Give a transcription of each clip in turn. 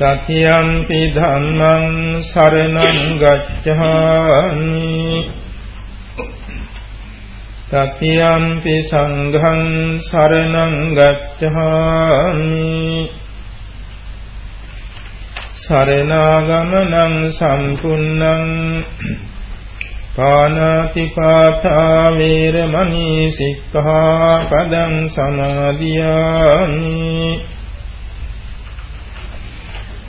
තතියම්පි ධම්මං සරණං ගච්ඡාමි තතියම්පි සංඝං සරණං ගච්ඡාමි සරණාගමනං සම්පුන්නං පානාතිපාතා වේරමණී සික්ඛාපදං සමාදියාමි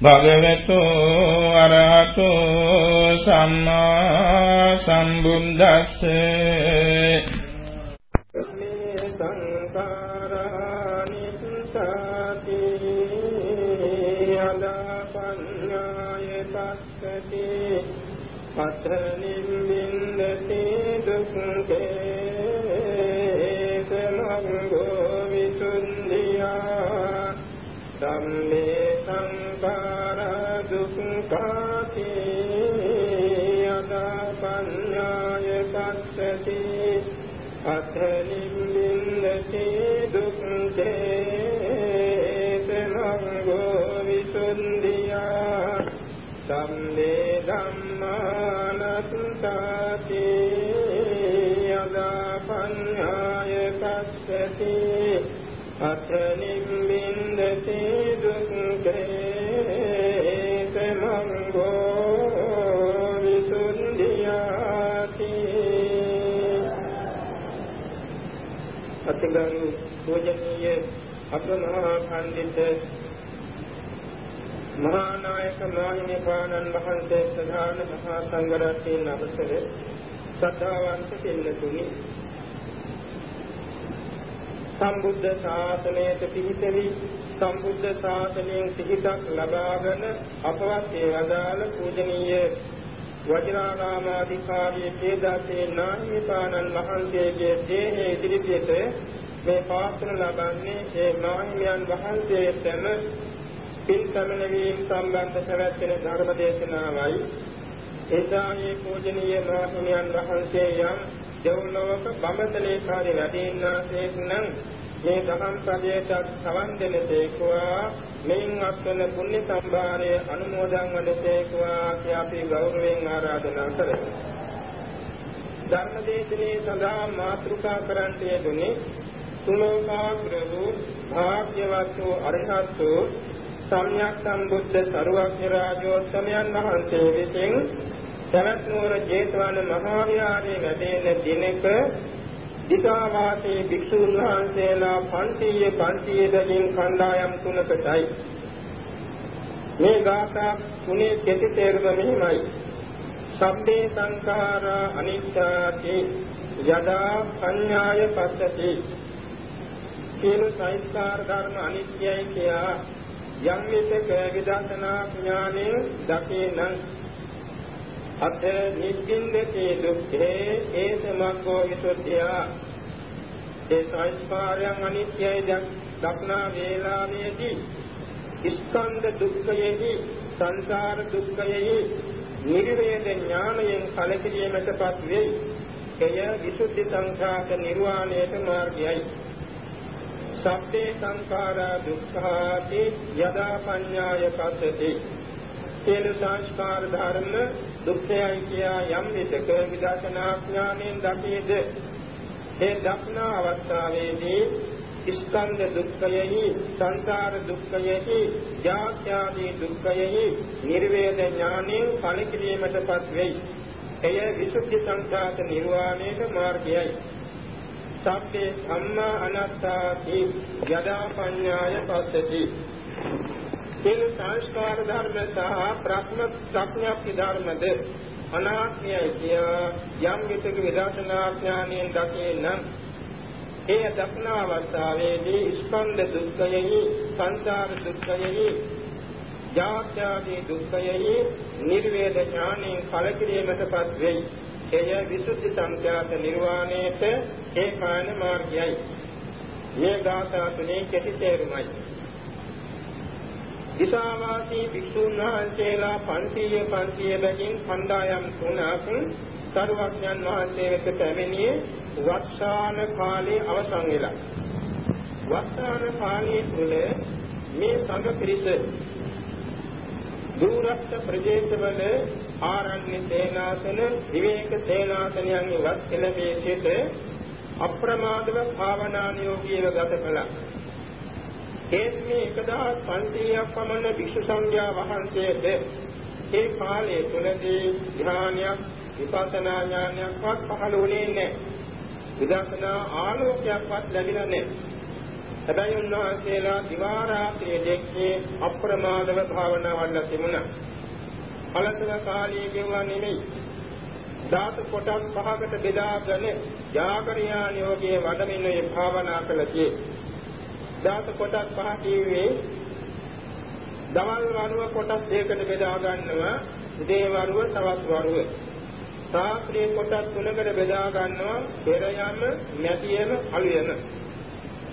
භගවතු අරහතු සම්මා සම්බුද්දස්ස. පතනින් අත්ථනිම්බින්දති දුක්ඛේ තමංගෝ විසුන්දියා සම්මේ ධම්මානත්තාති යදා පඤ්ඤාය පස්සති අත්ථනිම්බින්දති අතිගරු පූජනීය අපමහා පඬිත මහා නායක මාහිමිපාණන් වහන්සේ ප්‍රධාන මහා සංඝරත්නයන් අවසර සද්ධාවන්ත පින්නතුනි. සම්බුද්ධ ශාසනයට පිහිටවි. සම්බුද්ධ ශාසනයෙන් සිහිතක් ලබාගෙන අපවත් ඒ වදාළ පූජනීය වජිරාරාමාධිකාරී කේදාසේ නාහිමිපාණන් වහන්සේගේ දේහය ඉදිරිපිට මේ පාත්‍ර ලබන්නේ ඒ මාහිමියන් වහන්සේටම පින් සමනවීම සම්බන්ධ පැවැත්වෙන ධර්ම දේශනාවයි එසායේ පූජනීය මාහිමියන් වහන්සේ යම් දෙව්ලොවක බඹතලේ කාර්ය වැඩින්නාසේක් නම් මේ දහම් පදයට සවන් දෙනසේකවා මෙයින් අත්වන පුණ්‍ය සම්භාරය අනුමෝදන් වනසේකවා කියා අපි ගෞරවයෙන් ආරාධනා කරමු. ධර්මදේශනේ සඳහා මාතෘකා කරන්ට යෙදුනේ සුලෝකාග්‍ර වූ භාග්‍යවත් වූ අරහත් වූ සම්්‍යක් සම්බුද්ධ සරුවක්ඥ රාජෝත්තමයන් වහන්සේ විසින් සවැත් නුවර ජේතවන මහා විහාරයේ වැඩෙන දිනක දිගාවාසී භික්ෂුන් වහන්සේලා 500 500 දකින් කණ්ඩායම් තුනකටයි. මේ ගාථා තුනේ කෙටි තේරුම මෙහිමයි. සබ්බේ සංඛාරා අනිත්‍යාති යදා සංඥාය පස්සති. සියලු සංස්කාර ධර්ම අනිත්‍යයි කියා යම් විටක විදර්ශනා ඥානෙ දකිනං අත නිබ්බින්දති දුක්ඛේ ඒසමග්ගෝ විසුද්ධිය. ඒ සංස්කාරයන් අනිත්‍යයි දක්නා වේලාවේදී ස්කන්ධ දුක්ඛයෙහි සංසාර දුක්ඛයෙහි නිර්වේද ඥානයෙන් කලකිරීමටපත් වෙයි. එය විසුද්ධි සංඛාත නිර්වාණයට මාර්ගයයි. සබ්බේ සංඛාරා දුක්ඛාති යදා පඤ්ඤාය පස්සති. සියලු සංස්කාර ධර්ම දුක්ඛයයි කියා යම් විදක විදර්ශනා ඥාණයෙන් දකීද? ඒ දක්නා අවස්ථාවේදී ස්කන්ධ දුක්ඛයෙහි සංසාර දුක්ඛයෙහි ජාත්‍යාදී දුක්ඛයෙහි නිර්වේද ඥාණයෙන් කලකිරීමටපත් වෙයි. එය විසුද්ධි සංඛාත නිර්වාණයට මාර්ගයයි. සබ්බේ ධම්මා අනාත්තාති යදා පඤ්ඤාය පස්සති. සියලු සංස්කාර ධර්ම සහ ප්‍රඥ ප්‍රඥාප්ති ධර්මද අනාත්මයයි කිය යම් විතක විදර්ශනා ඥානයෙන් දකිනම් ඒ දක්නා අවස්ථාවේදී ස්කන්ධ දුක්ඛයෙහි සංසාර දුක්ඛයෙහි ජාත්‍යාදී දුක්ඛයෙහි නිර්වේද ඥානයෙන් කලකිරීමටපත් වෙයි. එය විසුද්ධි සංඛ්‍යාත නිර්වාණයට ඒකාන මාර්ගයයි මේ ගාථා තුනේ කෙටි තේරුමයි දිසාවාසී භික්ෂුන් වහන්සේලා 500 500 බැගින් කණ්ඩායම් තුනක් සරුවඥන් වහන්සේ වෙත පැමිණියේ වස්සාන කාලේ අවසන් වෙලා. වස්සාන කාලයේ තුල මේ සංඝ පිරිස දුරස්ත ප්‍රදේශවල ආරණ්‍ය සේනාසන විවේක සේනාසනයන් ඉවත් කෙළමේ සිට අප්‍රමාදව භාවනා නියෝගීව ගත කළා. ඒත් මේ 1500ක් පමණ භික්ෂු සංඝයා වහන්සේට ඒ කාලය තුලදී ධ්‍යානයක් විපස්සනා ඥානයක්වත් පහළ වුණේ නැහැ. විදර්ශනා ආලෝකයක්වත් ලැබිලා නැහැ. හැබැයි උන්වහන්සේලා දිවා රාත්‍රියේ දෙකේ අප්‍රමාදව භාවනාවල් තිබුණා. අලසව කාලයේ ගෙවුවා නෙමෙයි. ධාතු කොටස් පහකට බෙදාගෙන ජාගරියාන යෝගයේ වඩමින් මේ භාවනා කළේ. ධාතු කොටස් පහ කියුවේ දවල් වරුව කොටස් දෙකකට බෙදා ගන්නවා. උදේ වරුව තවත් වරුව. රාත්‍රියේ කොටස් තුනකට බෙදා ගන්නවා. පෙර යම මැදියම අලුයම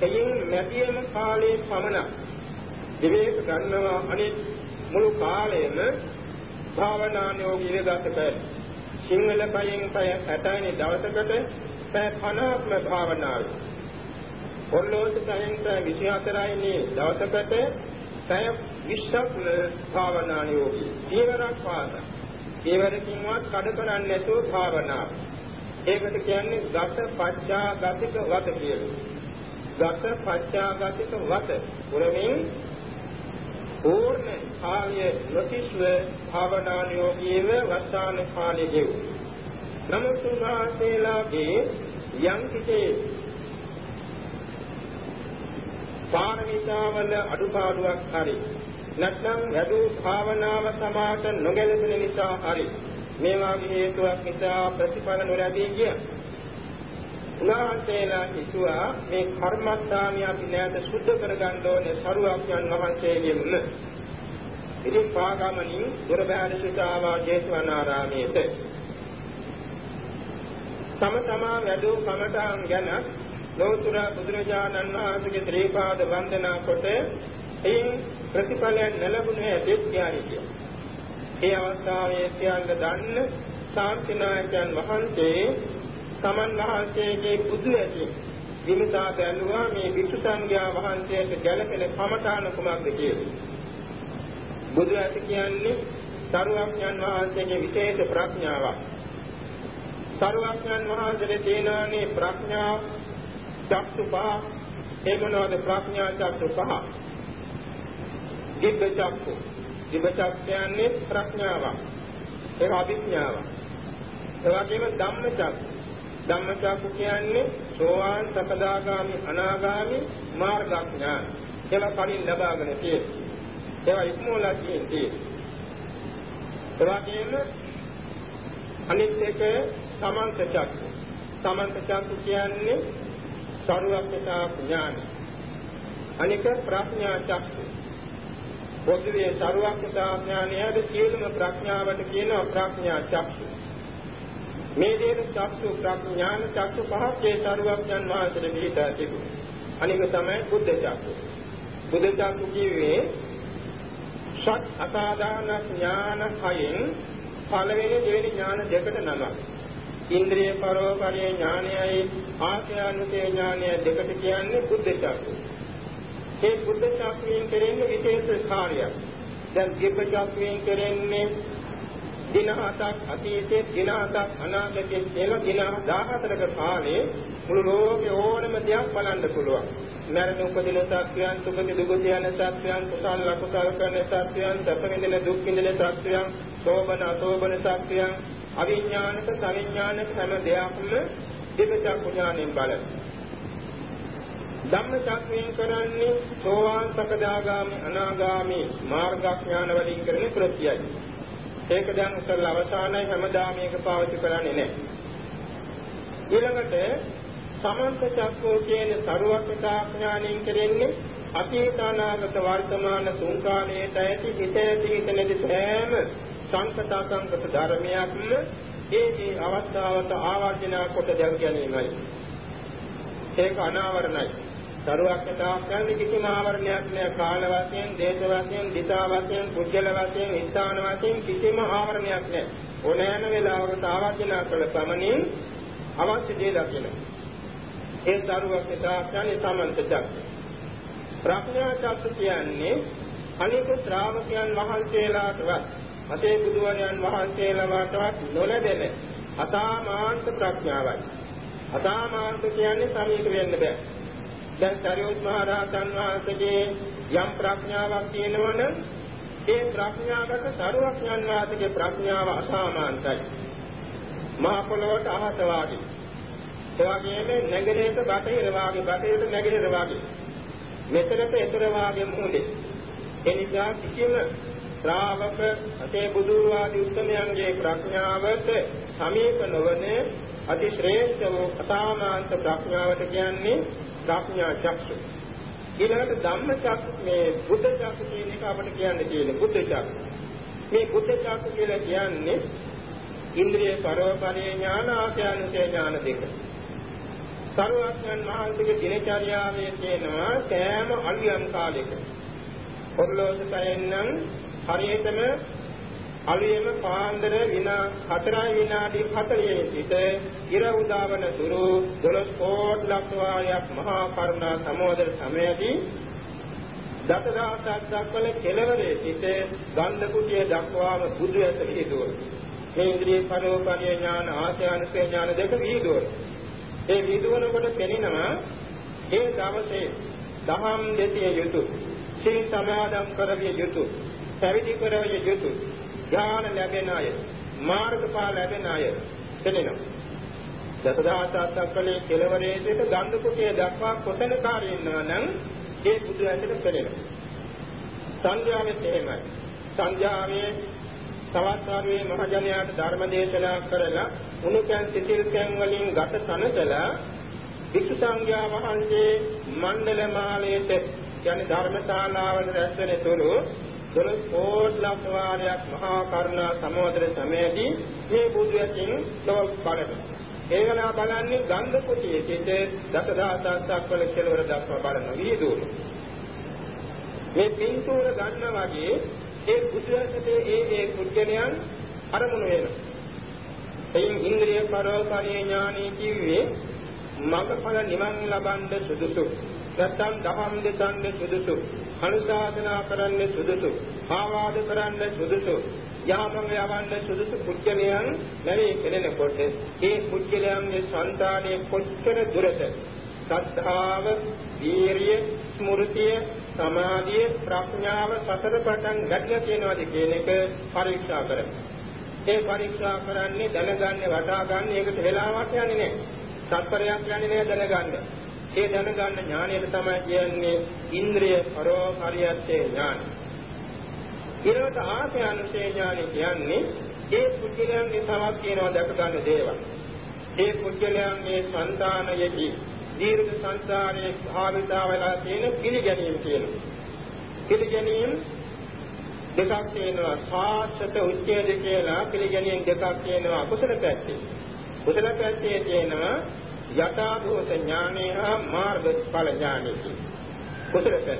එයින් මැදියම කාලයේ පමණ විවේක ගන්නවා. අනිත් මුළු කාලයම භාවනානුයෝගී ගත කරයි. සිංහල පයෙන් පය 60 දවසකට පැය 50ක්ම භාවනාවයි. ඔර්ලෝස පයෙන් පය 24යිනේ දවසකට පැය 20ක්ම භාවනානුයෝගී. ඊවරක් පාද. ඊවරකින්වත් කඩ කරන්නේ නැතුව භාවනාව. ඒකට කියන්නේ ගත පච්චාගතික වත කියලා. ගත පච්චාගතික වත. උරමින් පූර්ණ කාලය නොකිස්ව භාවනානුයෝගීව වස්සාන කාලයේ නමුත් උන්වහන්සේලාගේ යම් කිසි පාරමිතාවල අඩුපාඩුවක් හරි නැත්නම් වැඩි භාවනාව සමාත නොගැලපෙන නිසා හරි මේ වගේ හේතුවක් නිසා ප්‍රතිඵල නොලැබී ගියා. උන්වහන්සේලා හිතුවා මේ කර්මස්ථානිය අපි නැවත සුද්ධ කරගන්න ඕනේ සරුවක්යන් වහන්සේගෙම. ඉතින් පාගමනින් දුරබෑර සිතාවා ජේසවනාරාමයේට තම තමා වැඩූ කමඨාන් ගැන ලෝතුර බුදුරජාණන් වහන්සේගේ ත්‍රි පාද වන්දනා කොට එයින් ප්‍රතිඵලයන් ලැබුණේ ඇතේ කියයි. ඒ අවස්ථාවේ සියල්ල දන්න ශාන්තිනායකයන් වහන්සේ තමන් වහන්සේගේ බුදු ඇති විමසා බැලුවා මේ විසු සංඝයා වහන්සේට ගැළපෙන කමඨාන කුමක්ද කියලා. බුදු ඇති කියන්නේ සරුවඥන් වහන්සේගේ විශේෂ ප්‍රඥාවක්. සරුවඥන් වහන්සේ දේනානේ ප්‍රඥා චක්සු පහ ඒ මොනවද ප්‍රඥා චක්සු පහ? දිබ්බ චක්සු. දිබ්බ චක්සු කියන්නේ ප්‍රඥාවක්. ඒක අභිඥාවක්. ඒ වගේම ධම්ම චක්සු ධම්මචක්කු කියන්නේ සෝවාන් සකදාගාමි අනාගාමි මාර්ගඥාන. ඒවා කලින් ලබාගෙන තියෙනවා. ඒවා ඉක්මෝලා තියෙන්නේ. ඒ වගේම අනිත් එක සමන්ත චක්කු. සමන්ත චක්කු කියන්නේ සරුවක්ඥතා ඥාන. අනික ප්‍රඥා චක්කු. පොදුවේ සරුවක්ඥතා ඥානයද සියලුම ප්‍රඥාවට කියනවා ප්‍රඥා චක්කු. මේ දේන චක්සු ප්‍රඥාන චක්සු පහක් ඒ සරුවක්යන් වහන්සේට පිළිපදා තිබුණා. අනික තමයි බුද්ධ චක්සු. බුද්ධ චක්සු කියවේ සත් අසාධාන ඥාන හයෙන් පළවෙනි දෙවෙනි ඥාන දෙකට නමක්. ඉන්ද්‍රිය පරෝපරිය ඥානයයි ආඛ්‍යානුසේ ඥානය දෙකට කියන්නේ බුද්ධ චක්සු. මේ බුද්ධ චක්සුවෙන් කෙරෙන්නේ විශේෂ කාර්යයක්. දැන් දිබ්බ චක්සුවෙන් කෙරෙන්නේ දින හතක් අතීතයේ දින හතක් අනාගතයේ කියලා දින 14ක කාලේ මුළු ලෝකේ ඕනම දෙයක් බලන්න පුළුවන්. මරණ උපදින සත්‍යයන්, සුගති දුගති යන සත්‍යයන්, කුසල අකුසල කරන සත්‍යයන්, සැප විඳින දුක් විඳින සත්‍යයන්, සෝබන අසෝබන සත්‍යයන්, අවිඥානික සවිඥානික හැම දෙයක්ම දිවචක් ඥාණයෙන් බලන. ධම්ම චක්‍රයෙන් කරන්නේ සෝවාන් සකදාගාමි අනාගාමි මාර්ගඥාන වලින් කරන ප්‍රත්‍යයයි. ඒක දැන් උසල අවසානයේ හැමදාම මේක පාවිච්චි කරන්නේ නැහැ. ඊළඟට සමන්ත චක්කෝ කියන සරුවක්තා ඥාණයෙන් කෙරෙන්නේ අතීත අනාගත වර්තමාන තුන් කාලයට ඇති හිත ඇති හිත නැති සෑම සංකත අසංකත ධර්මයක්ම ඒ ඒ අවස්ථාවට ආවර්ජන කොට දැක ගැනීමයි. ඒක අනාවරණයි. සරුවක්කතා කියන්නේ කිසිම ආවරණයක් නෑ කාල වශයෙන්, දේශ වශයෙන්, දිශා වශයෙන්, පුජ්‍යල වශයෙන්, ස්ථාන වශයෙන් කිසිම ආවරණයක් නෑ. ඕනෑම වෙලාවකට ආවර්ජන කළ පමණින් අවශ්‍ය දේ දකින්න. ඒ සරුවක්කතා කියන්නේ සමන්තයක්. ප්‍රඥා චක්ක කියන්නේ අනික ශ්‍රාවකයන් වහන්සේලාටවත් අතේ බුදුවරයන් වහන්සේලාටවත් නොලැබෙන අසාමාන්ත ප්‍රඥාවයි. අසාමාන්ත කියන්නේ සමීප වෙන්න බෑ. දැන් සරියුත් මහ රහතන් වහන්සේගේ යම් ප්‍රඥාවක් තියෙනවනම් ඒ ප්‍රඥාවට සරුවඥන් වහන්සේගේ ප්‍රඥාව අසාමාන්තයි. මහ පොළොවට අහස වාගේ. ඒ වගේම නැගෙනහිර බටහිර වාගේ බටහිර නැගෙනහිර වාගේ. මෙතනට එතර වාගේ මුහුදේ. ඒ නිසා කිසිම ශ්‍රාවක අතේ බුදු ආදී උත්තරයන්ගේ ප්‍රඥාවට සමීප නොවන අති ශ්‍රේෂ්ඨ වූ අසාමාන්ත ප්‍රඥාවට කියන්නේ ප්‍රඥා චක්ෂු. ඊළඟට ධම්ම චක්ෂු මේ බුද්ධ චක්ෂු කියන එක අපිට කියන්න තියෙන්නේ බුද්ධ චක්ෂු. මේ බුද්ධ චක්ෂු කියලා කියන්නේ ඉන්ද්‍රිය පරෝපරිය ඥාන ආඛ්‍යානුසේ ඥාන දෙක. සරුවක්යන් මහන්සියගේ දිනචර්යාවේ තියෙනවා සෑම අලියම් කාලයක. ඔර්ලෝසුකයෙන් නම් හරියටම අලුයම පාන්දර විනා 4 විනාඩි 40 සිට ඉර උදාවන සුරු 12 කෝට් ලක්ෂ වාරයක් මහා කරුණා සමෝදර සමයදී දසදහසක් දක්වල කෙලවරේ සිට ගන්ධ කුටිය දක්වාම බුදු ඇස විහිදුවන. මේ ඉන්ද්‍රිය පරෝපණීය ඥාන ආශ්‍රයන්සේ ඥාන දෙක විහිදුවන. ඒ විහිදුවනකොට පෙනෙනවා ඒ දවසේ දහම් දෙතිය යුතුය. සිල් සමාදන් කරවිය යුතුය. පැවිදි කරවිය යුතුය. ඥාන ලැබෙන අය, මාර්ගඵල ලැබෙන අය පෙනෙනවා. දසදහසක් දක්වලේ කෙලවරේ සිට ගන්ධ කුටිය දක්වා කොතන කාර්යය ඉන්නවා නම් ඒ බුදු ඇසට පෙනෙනවා. සංඥාවෙත් එහෙමයි. සංඥාවේ තවත් ආවේ මහජනයාට ධර්ම දේශනා කරලා උණුකන් සිතිල්කන් වලින් ගත සනසලා වික්ෂු සංඝයා වහන්සේ මණ්ඩල මාලයට කියන්නේ ධර්මශාලාවට රැස් වෙන තුරු දොළොස් කෝට් ලක්ෂ වාරයක් මහා කරුණා සමෝදර සමයේදී මේ බුදු ඇසින් ලොව බලනවා. ඒ වෙලාව බලන්නේ ගන්ධ කුටියේ සිට දසදහසක් වල කෙලවර දක්වා බලන විදුරු. මේ පින්තූර ගන්න වගේ ඒ බුදුරජාණන්ගේ ඒ ඒ පුද්ගලයන් අරමුණු වෙනවා. එයින් ඉන්ද්‍රිය පරෝපණීය ඥානෙ කිව්වේ මඟඵල නිවන් ලබන්න සුදුසු. නැත්නම් දහම් දෙසන්න සුදුසු. අනුශාසනා කරන්න සුදුසු. ආවාද කරන්න සුදුසු. යාමංග යවන්න සුදුසු පුද්ගලයන් ලැබී කෙරෙනකොට ඒ පුද්ගලයන්ගේ సంతානයේ කොච්චර දුරට සද්ධාව, වීරිය, ස්මෘතිය, සමාධිය, ප්‍රඥාව සතර පටන් ගැටලා තියෙනවාද කියන එක පරීක්ෂා කරමු. ඒ පරීක්ෂා කරන්නේ දැනගන්නේ වටා ගන්න ඒකට වෙලාවක් යන්නේ නැහැ. සත්පරයක් යන්නේ නැහැ දැනගන්න. ඒ දැනගන්න ඥානයට තමයි කියන්නේ ඉන්ද්‍රිය පරෝහරියත්තේ ඥානය. ඊළඟට ආසයන්සේ ඥානය කියන්නේ ඒ පුද්ගලයන්ගේ තවක් කියනවා දැක ගන්න දේවල්. ඒ පුද්ගලයන්ගේ సంతානයේදී දීර්ඝ සංසාරයේ භාවිතා වෙලා තියෙන පිළිගැනීම කියනවා. පිළිගැනීම දෙකක් තියෙනවා සාසත උච්ඡේද කියලා පිළිගැනීම් දෙකක් තියෙනවා කුසල පැත්තේ. කුසල පැත්තේ තියෙනවා යථා භූත ඥානය හා මාර්ගඵල ඥානය කුසල පැත්තේ.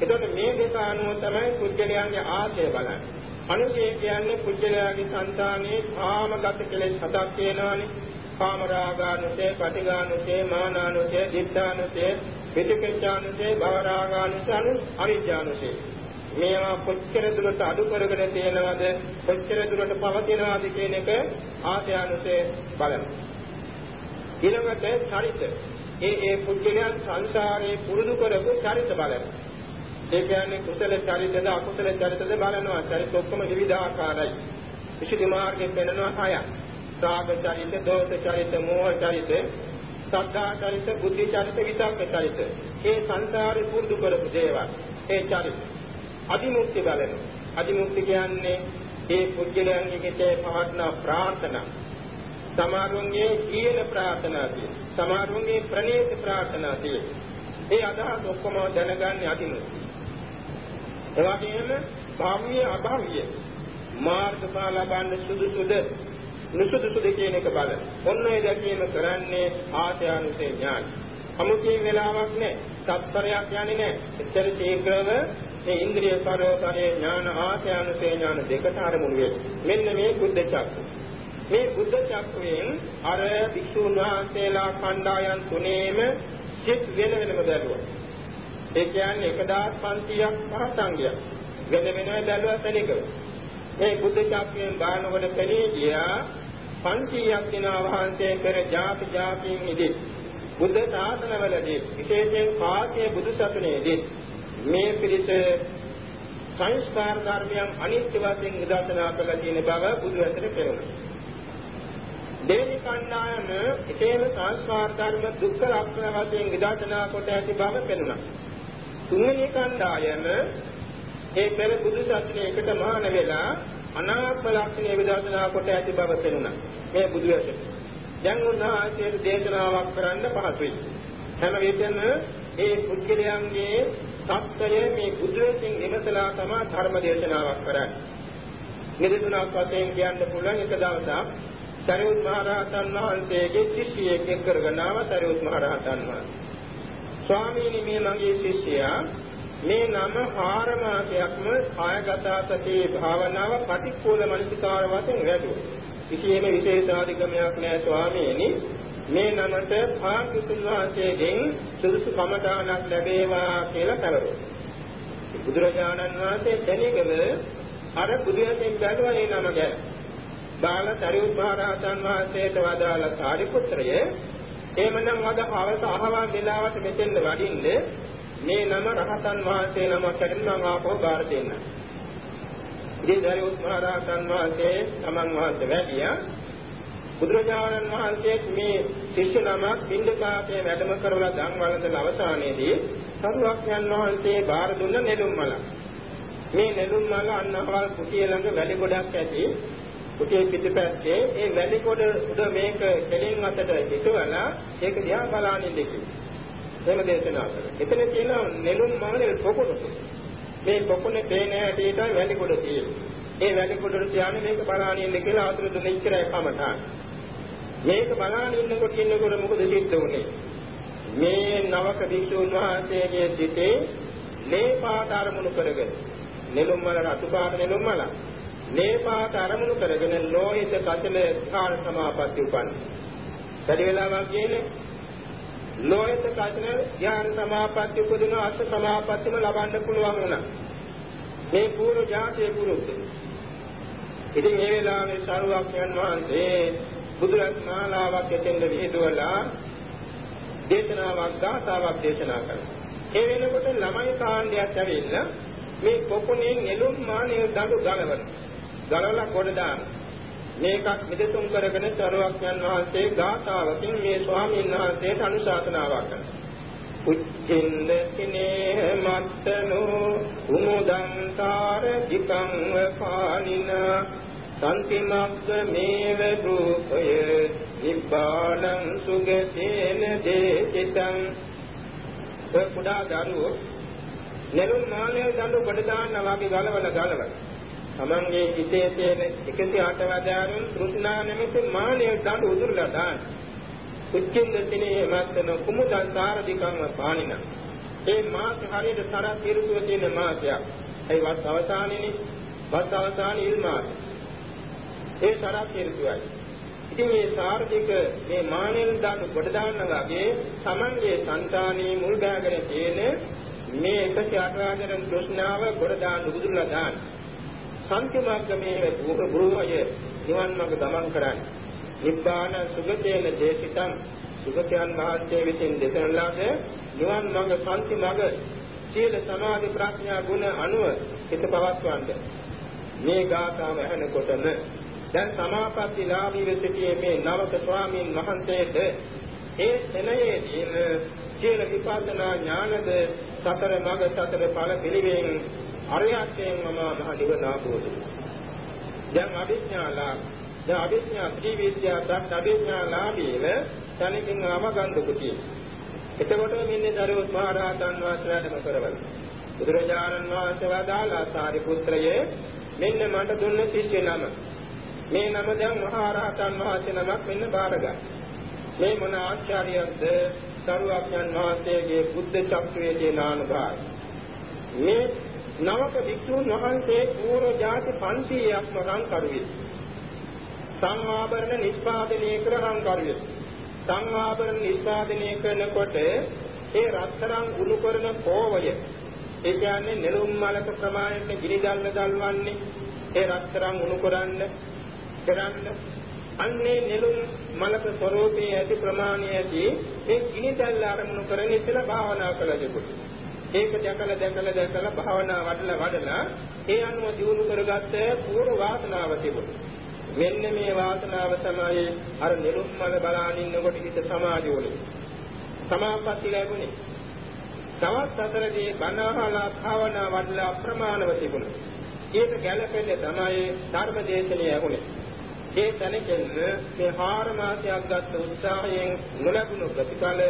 එතකොට මේ දෙක අනුව තමයි කුජලයන්ගේ ආශය බලන්නේ. අනුශය කියන්නේ කුජලයාගේ సంతානයේ කාමගත කෙලෙස් හතක් තියෙනවානේ. කාමරාගානුසේ, පටිඝානුසේ, මානානුසේ, දිත්තානුසේ, විචිකිච්ඡානුසේ, භවරාගානුසේ, අනු අවිජ්ජානුසේ. මේවා කොච්චර දුරට අඩු කරගෙන තියෙනවද කොච්චර දුරට පවතිනවද කියන එක ආසයානුසේ බලමු. ඊළඟට චරිත. ඒ ඒ පුද්ගලයන් සංසාරේ පුරුදු කරපු චරිත බලමු. ඒ කියන්නේ කුසල චරිතද අකුසල චරිතද බලනවා. චරිත ඔක්කොම විවිධාකාරයි. විශේෂ මාර්ගයෙන් වෙනවා හයක්. රාග චරිත, දෝෂ චරිත, මෝහ චරිත, සද්ධා චරිත, බුද්ධි චරිත, විතක්ක චරිත. මේ සංසාරේ පුරුදු කරපු දේවල්. ඒ චරිත. අදිමුක්ති බලන. අදිමුක්ති කියන්නේ ඒ පුද්ගලයන්ගේ හිතේ පවත්න ප්‍රාර්ථනා. සමාරුන්ගේ ජීවන ප්‍රාර්ථනා තියෙන. සමාරුන්ගේ ප්‍රණීත ප්‍රාර්ථනා තියෙන. ඒ අදහස් ඔක්කොම දැනගන්නේ අදිමුක්ති. එවැගේම භාව්‍ය අභාව්‍ය මාර්ගඵල ලබන්න සුදුසුද නුසුදුසුද කියන එක බලන. ඔන්න ඒ දැකීම කරන්නේ ආශයානුසේ ඥාන. අමුතියෙන් වෙලාවක් නැහැ. සත්පරයක් යන්නේ නැහැ. එච්චර ශීඝ්‍රව මේ ඉන්ද්‍රිය පරෝපරේ ඥාන ආශයානුසේ ඥාන දෙකට අරමුණු වෙනවා. මෙන්න මේ බුද්ධ චක්කය. මේ බුද්ධ චක්කයෙන් අර භික්ෂුන් වහන්සේලා කණ්ඩායම් තුනේම සිත් වෙන වෙනම බැලුවා. ඒ කියන්නේ 1500ක් පහසංගයක්. වෙන වෙනම බැලුවා තනිකව. මේ බුද්ධ චක්‍රයෙන් බානකොට පෙනී ගියා 500ක් දෙනා වහන්සේ පෙර ಜಾති ಜಾතියින් ඉදී බුද්ධ ශාසනවලදී විශේෂයෙන් පාඨයේ බුදු සසුනේදී මේ පිළිස සංස්කාර ධර්මයන් අනිත්‍ය වශයෙන් නිදර්ශනා කළ තියෙන බව බුදු ඇතට පෙනුණා. දෙවෙනි කණ්ඩායම එතේම සංස්කාර ධර්ම දුක්ඛ ලක්ෂණ වශයෙන් නිදර්ශනා කොට ඇති බව පෙනුණා. තුන්වෙනි කණ්ඩායම ඒ පෙර බුදු සසුනේ එකට මහාන වෙලා අනාත්ම ලක්ෂණය විදර්ශනා කොට ඇති බව පෙනුණා. මේ බුදු ඇසට. දැන් උන්වහන්සේට දේශනාවක් කරන්න පහසුයි. හැම විටම ඒ පුද්ගලයන්ගේ සත්‍යය මේ බුදු ඇසින් ඉමසලා තමයි ධර්ම දේශනාවක් කරන්නේ. නිදසුනක් වශයෙන් කියන්න පුළුවන් එක දවසක් සරියුත් මහ රහතන් වහන්සේගේ ශිෂ්‍යයෙක් එක්ක කරගෙන ආව සරියුත් මහ රහතන් වහන්සේ. ස්වාමීනි මේ මගේ ශිෂ්‍යයා මේ නම හාර මාසයක්ම කායගත සතිය භාවනාව ප්‍රතිකූල මනසිකාර වශයෙන් වැඩුවා. කිසියම් විශේෂාධිකමක් නැහැ ස්වාමීනි. මේ නමට භාග්‍යතුන් වහන්සේගෙන් සුදුසු කමඨාණක් ලැබේවා කියලා පැවරුවා. බුදුරජාණන් වහන්සේ දැනගල අර බුදුරජාණන් බැලුවා මේ නම ගැන. බාල සරියුත් මහ රහතන් වහන්සේට වදාළ සාරිපුත්‍රය එහෙමනම් අද අවස අහවා වෙලාවට මෙතෙන්ද වඩින්නේ මේ නම රහතන් වහන්සේ නමක් හැටියට මම ආපහු බාර දෙන්න. ඉතින් සරියුත් මහ රහතන් වහන්සේ තමන් වහන්සේ වැඩියා බුදුරජාණන් වහන්සේ මේ ශිෂ්‍ය නමක් බින්දපාතේ වැඩම කරලා ධම් වළඳන අවසානයේදී සරුවක්යන් වහන්සේ බාර දුන්න නෙළුම් මල. මේ නෙළුම් මල අන්නවල් කුටිය ළඟ වැලි ගොඩක් ඇති. කුටියේ පිටිපැත්තේ ඒ වැලි ගොඩ උඩ මේක කෙලින් අතට හිටවලා ඒක දිහා බලාගෙන ඉඳී. එහෙම දේශනා කළා. එතන තියෙන නෙළුම් මලේ පොකුණු. මේ පොකුණේ තේන හැටියට වැලි ගොඩ තියෙනවා. ඒ වැලි ගොඩට තියාගෙන මේක බලාගෙන ඉන්න කියලා ආතුර දුන්න ඉච්චරයි කමටහන්. මේක බලාගෙන ඉන්නකොට ඉන්නකොට මොකද සිද්ධ වුනේ? මේ නවක භික්ෂුන් වහන්සේගේ සිතේ මේ පාට අරමුණු කරගෙන නෙළුම් මල රතු පාට නෙළුම් මල මේ පාට අරමුණු කරගෙන ලෝහිත කචල කාල සමාපatti උපන්න. වැඩි වෙලාවක් කියන්නේ ලෝහිත කචල ඥාන සමාපatti උපදින අෂ්ට සමාපත්තිම ලබන්න පුළුවන් වුණා. මේ පූර්ව ජාතිය පුරුද්ද. ඉතින් මේ වෙලාවේ සරුවක්යන් වහන්සේ බුදුරජාණන් මාලාවක් එතෙන්ද විහිදුවලා දේශනාවක් ගාථාවක් දේශනා කළා. ඒ වෙනකොට ළමයි කාණ්ඩයක් ඇවිල්ලා මේ පොකුණේ නෙළුම් මානෙ දඬු ගලවන. ගලවලා කොට දාන. මේකත් මෙදතුම් කරගෙන සරුවක්යන් වහන්සේ ගාථාවකින් මේ ස්වාමීන් වහන්සේට අනුශාසනාවක් කළා. උච්චින්ද සිනේහ මත්තනෝ උමුදං තාර දිකං වපානිනා සම්තිමග්ග මේව රූපය නිබ්බානං සුගතේන දේචිතං කුඩා දරුවෝ නෙළුම් මාළේ දඬු කොට දාන්නා වගේ ගලවල ගලවල තමන්ගේ හිතේ තියෙන 108 වදාරුන් තෘෂ්ණා නැමැති මාළේ දඬු උදුරලා දාන්න උච්චින්ද සිනේ මත්තන කුමුදන් සාරධිකං පානින ඒ මාස හරියට සරත් ඍතුව තියෙන මාසයක්. ඒ වස් අවසානයේනේ වස් අවසානයේ ඉල් මාසය ඒ තරක් හේතුවයි. ඉතින් මේ සාර්ථික මේ මානෙල් දාන කොට දාන්න වගේ Tamange సంతානී මුල් ගාගෙන තියෙන මේ 108 තෘෂ්ණාව කොට දාන්න බුදුරලා දාන්න. සංකමග්ගමේ බුරුමය නිවන් මාර්ග ගමන් කරන්නේ. නිබ්බාන සුගතේන දේශිතං සුගතයන් වහන්සේ විසින් දෙසන ලද නිවන් මාර්ග සාන්ති මාර්ග සීල සමාධි ප්‍රඥා ගුණ අනුව හිත පවත්වන්න. මේ ගාථාව ඇහෙනකොටම දැන් සමාපත්තිලාභීව සිටියේ මේ නවක ස්වාමීන් වහන්සේට ඒ සෙනෙහේදීම සීල විපස්සනා ඥානද සතර මඟ සතර ඵල පිළිවෙන් අරියත්යෙන් මම මහ නිවන ආපෝදු. දැන් අභිඥාලා දැන් අභිඥා ත්‍රිවිද්‍යා දත් අභිඥාලාභීව තනිකින් ආවගන්ධ කුතිය. එතකොට මෙන්නේ දරුවොත් මහ රහතන් වහන්සේලාටම කරවල. බුදුරජාණන් වහන්සේ වදාලා සාරිපුත්‍රයේ මෙන්න මට දුන්න ශිෂ්‍ය නම මේ නම දැන් මහා රහතන් වහන්සේ නමක් මෙන්න බාරගන්න. මේ මොන ආචාර්යයක්ද? සරුවඥන් වහන්සේගේ බුද්ධ චක්‍රයේ තියෙන අනුභවය. මේ නවක වික්ෂුන් වහන්සේ පූර්ව ජාති 500ක්ම රන් කරුවේ. සංආභරණ නිෂ්පාදනය කර රන් කරුවේ. සංආභරණ නිෂ්පාදනය කරනකොට ඒ රත්තරන් උණු කරන කෝවය ඒ කියන්නේ නෙළුම් මලක ප්‍රමාණයට ගිනි දැල්ල දල්වන්නේ ඒ රත්තරන් උණු කරන්නේ කරන්න අන්නේ නෙළුම් මලක ස්වરૂපයේ ඇති ප්‍රමාණය ඇති ඒ කිනි දැල්ල ආරමුණු කරගෙන ඉතලා භාවනා කළ යුතුයි. ඒක දැකලා දැකලා දැකලා භාවනා වඩලා වඩලා ඒ අනුව දියුණු කරගත්ත පූර්ව වාසනාව තිබුණා. මෙන්න මේ වාසනාව තමයි අර නෙළුම් මල බලාගෙන ඉන්නකොට හිත සමාධිය වුනේ. සමාපatti ලැබුණේ. තවත් අතරදී බණහලා භාවනා වඩලා අප්‍රමාණව තිබුණා. ඒක ගැළපෙන්නේ තමයි ධර්ම දේශනාව ඇහුනේ. ඒ තැනකින් මේ හාර මාසයක් ගත්ත උත්සාහයෙන් නොලැබුණු ප්‍රතිඵල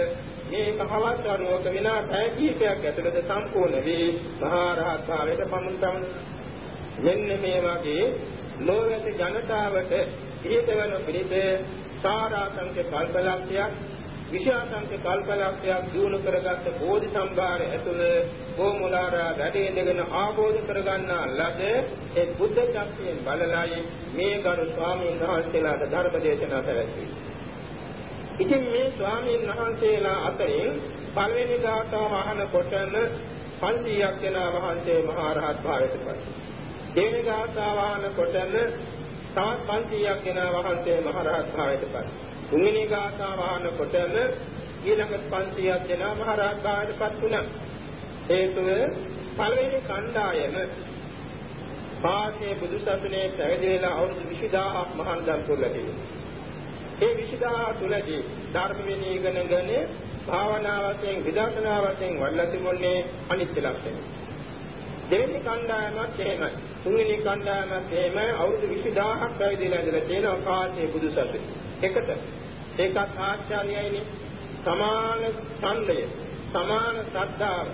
මේ කහවත් අරුවක විනා පැය කිහිපයක් ඇතුළත සම්පූර්ණ වී මහා රහත් භාවයට පමුණුතම මෙන්න මේ වගේ ලෝකයේ ජනතාවට ඉහිත වන පිළිද සාරාංශක කල්පලක්ෂයක් විශාසංක කල්පලක්ෂයක් දිනු කරගත්ත බෝධි සම්භාර ඇතුළ කොමුලාරා වැඩේ ඉඳගෙන ආબોධ කරගන්නා ලද ඒ බුද්ධ ශක්තියෙන් බලලයි මේ ගරු ස්වාමීන් වහන්සේලාට ධර්ම දේශනා පැවැත්වුවේ. ඉතින් මේ ස්වාමීන් වහන්සේලා අතරින් පළවෙනි ගාථාව අහනකොටම 500ක් දෙනා වහන්සේ මහා රහත් භාවයට පත්. දෙවෙනි ගාථාව අහනකොටම තවත් 500ක් දෙනා වහන්සේ මහා රහත් භාවයට පත්. තුන්වෙනි ගාථාව අහනකොටම ඊළඟ 500ක් දෙනා මහා රහත් භාවයට පත් වුණා. හේතුව පළවෙනි කණ්ඩායම පාසේ බුදුසසුනේ පැවිදි වෙලා අවුරුදු 20000ක් මහාන් දන් පුරලා තිබුණා. ඒ 20000 තුලදී ධර්ම විනය ඉගෙනගෙන භාවනා වශයෙන් විදර්ශනා වශයෙන් වඩලා තිබුණේ අනිත්‍ය ලක්ෂණය. දෙවෙනි කණ්ඩායමත් එහෙමයි. තුන්වෙනි කණ්ඩායමත් එහෙමයි. අවුරුදු 20000ක් පැවිදිලා ඉඳලා තියෙන ආකාශයේ බුදුසසුන. එකට ඒකත් ආචාර්යයිනේ. සමාන ඡන්දය, සමාන ශ්‍රද්ධාව,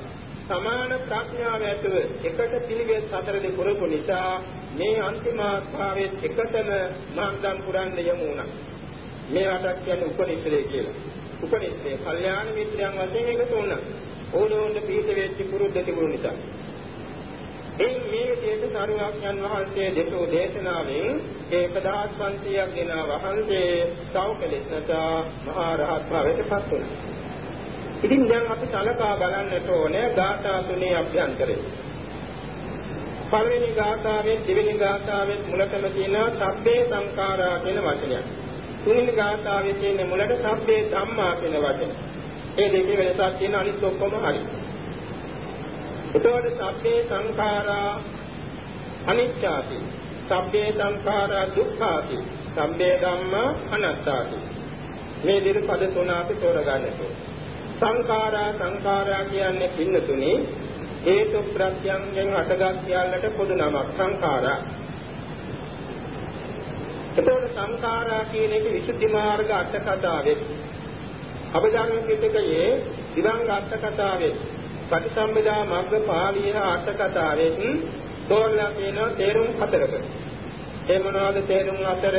සමාන ප්‍රඥාව ඇතුව එකට පිළිවෙත් හතරදී පුරපු නිසා මේ අන්තිම භාවයේ එකතම මහන්දම් පුරන්න යමු වුණා. මේ රටක් කියන්නේ උපනිශ්‍රේ කියලා. උපනිශ්‍රේ කල්යාණ මිත්‍රයන් වශයෙන් එකතු වුණා. ඕනෝන්ට පිහිට වෙච්ච පුරුද්ද තිබුණු නිසා. එයින් මේ විදිහට සරුවක්යන් වහන්සේ දෙසෝ දේශනාවෙන් ඒ 1500ක් දෙන වහන්සේ සෞකලෙස් නැතා මහා රහත් භාවයට පත් වුණා. ඉතින් දැන් අපි සලකා බලන්නට ඕනේ ගාථා තුනේ අභ්‍යන්තරේ. පළවෙනි ගාථාවේ දෙවෙනි ගාථාවේ මුලතම තියෙන සබ්බේ සංඛාරා කියන වචනයක්. තුන්වෙනි ගාථාවේ තියෙන මුලට සබ්බේ ධම්මා කියන වචන. ඒ දෙකේ වෙනසක් තියෙන අනිත් ඔක්කොම හරි. එතකොට සබ්බේ සංඛාරා අනිච්චාති. සබ්බේ සංඛාරා දුක්ඛාති. සබ්බේ ධම්මා අනාත්තාති. මේ දෙක පද තුන අපි තෝරගන්නට සංඛාරා සංඛාරා කියන්නේ පින්නතුනේ හේතු ප්‍රත්‍යයෙන් හටගත් සියල්ලට පොදු නමක් සංඛාරා එතකොට සංඛාරා කියන එක විසුද්ධි මාර්ග අට කතාවේ. අභිධර්ම පිටකයේ දිවංග අට කතාවේ. පටිසම්භිදා මග්ග පාළිය අට කතාවේ. තෝරලා තියෙන තේරුම් හතරක. ඒ මොනවාද තේරුම් හතර?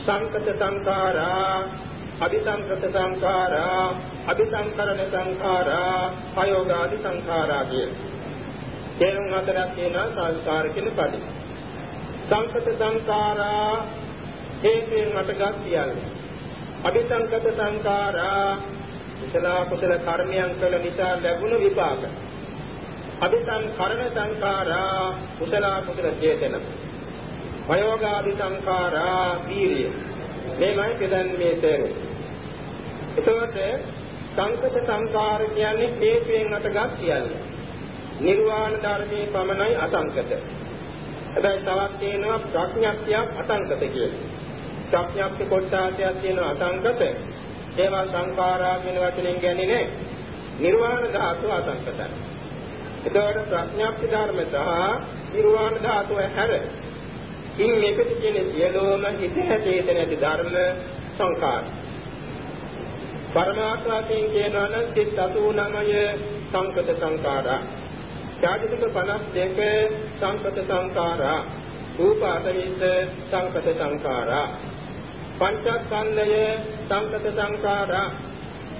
සංකත සංඛාරා අபிසංකත සංඛාරා අபிසංකරණ සංඛාරා අයෝගාදි සංඛාරා කිය. තේරුම් හතරක් තියෙනවා සංස්කාර කියන පදේ. සංකත සංකාරා හේතුයෙන් හටගත් සියල්ල. අபிසංකත සංකාරා කුසල කුසල කර්මයන් කළ නිසා ලැබුණු විපාක. අபிසංකරණ සංකාරා කුසල කුසල චේතන. වයෝගාදි සංකාරා වීර්ය. මේමයි පෙදන් මේ තේරුම. එතකොට සංකත සංකාර කියන්නේ හේතුයෙන් හටගත් සියල්ල. නිර්වාණ ධර්මයේ පමණයි අසංකත. හැබැයි තවත් තියෙනවා ප්‍රඥාක්තියක් අසංකත කියලා. ප්‍රඥාක්ති කොටසක් තියෙනවා අසංකත. ඒවා සංඛාරා කියන වචනෙන් කියන්නේ නැහැ. නිර්වාණ ධාතුව අසංකතයි. එතකොට ප්‍රඥාක්ති ධර්ම සහ නිර්වාණ ධාතුව හැර ඉන් මෙපිට කියන සියලුම හිත හැටේත නැති ධර්ම සංඛාර. පරමාර්ථ වශයෙන් කියනවා නම් සිත් 89 සංකත සංඛාරා චාදික 52 සංකත සංඛාරා රූප 40 සංකත සංඛාරා පංචස්කන්ධය සංකත සංඛාරා.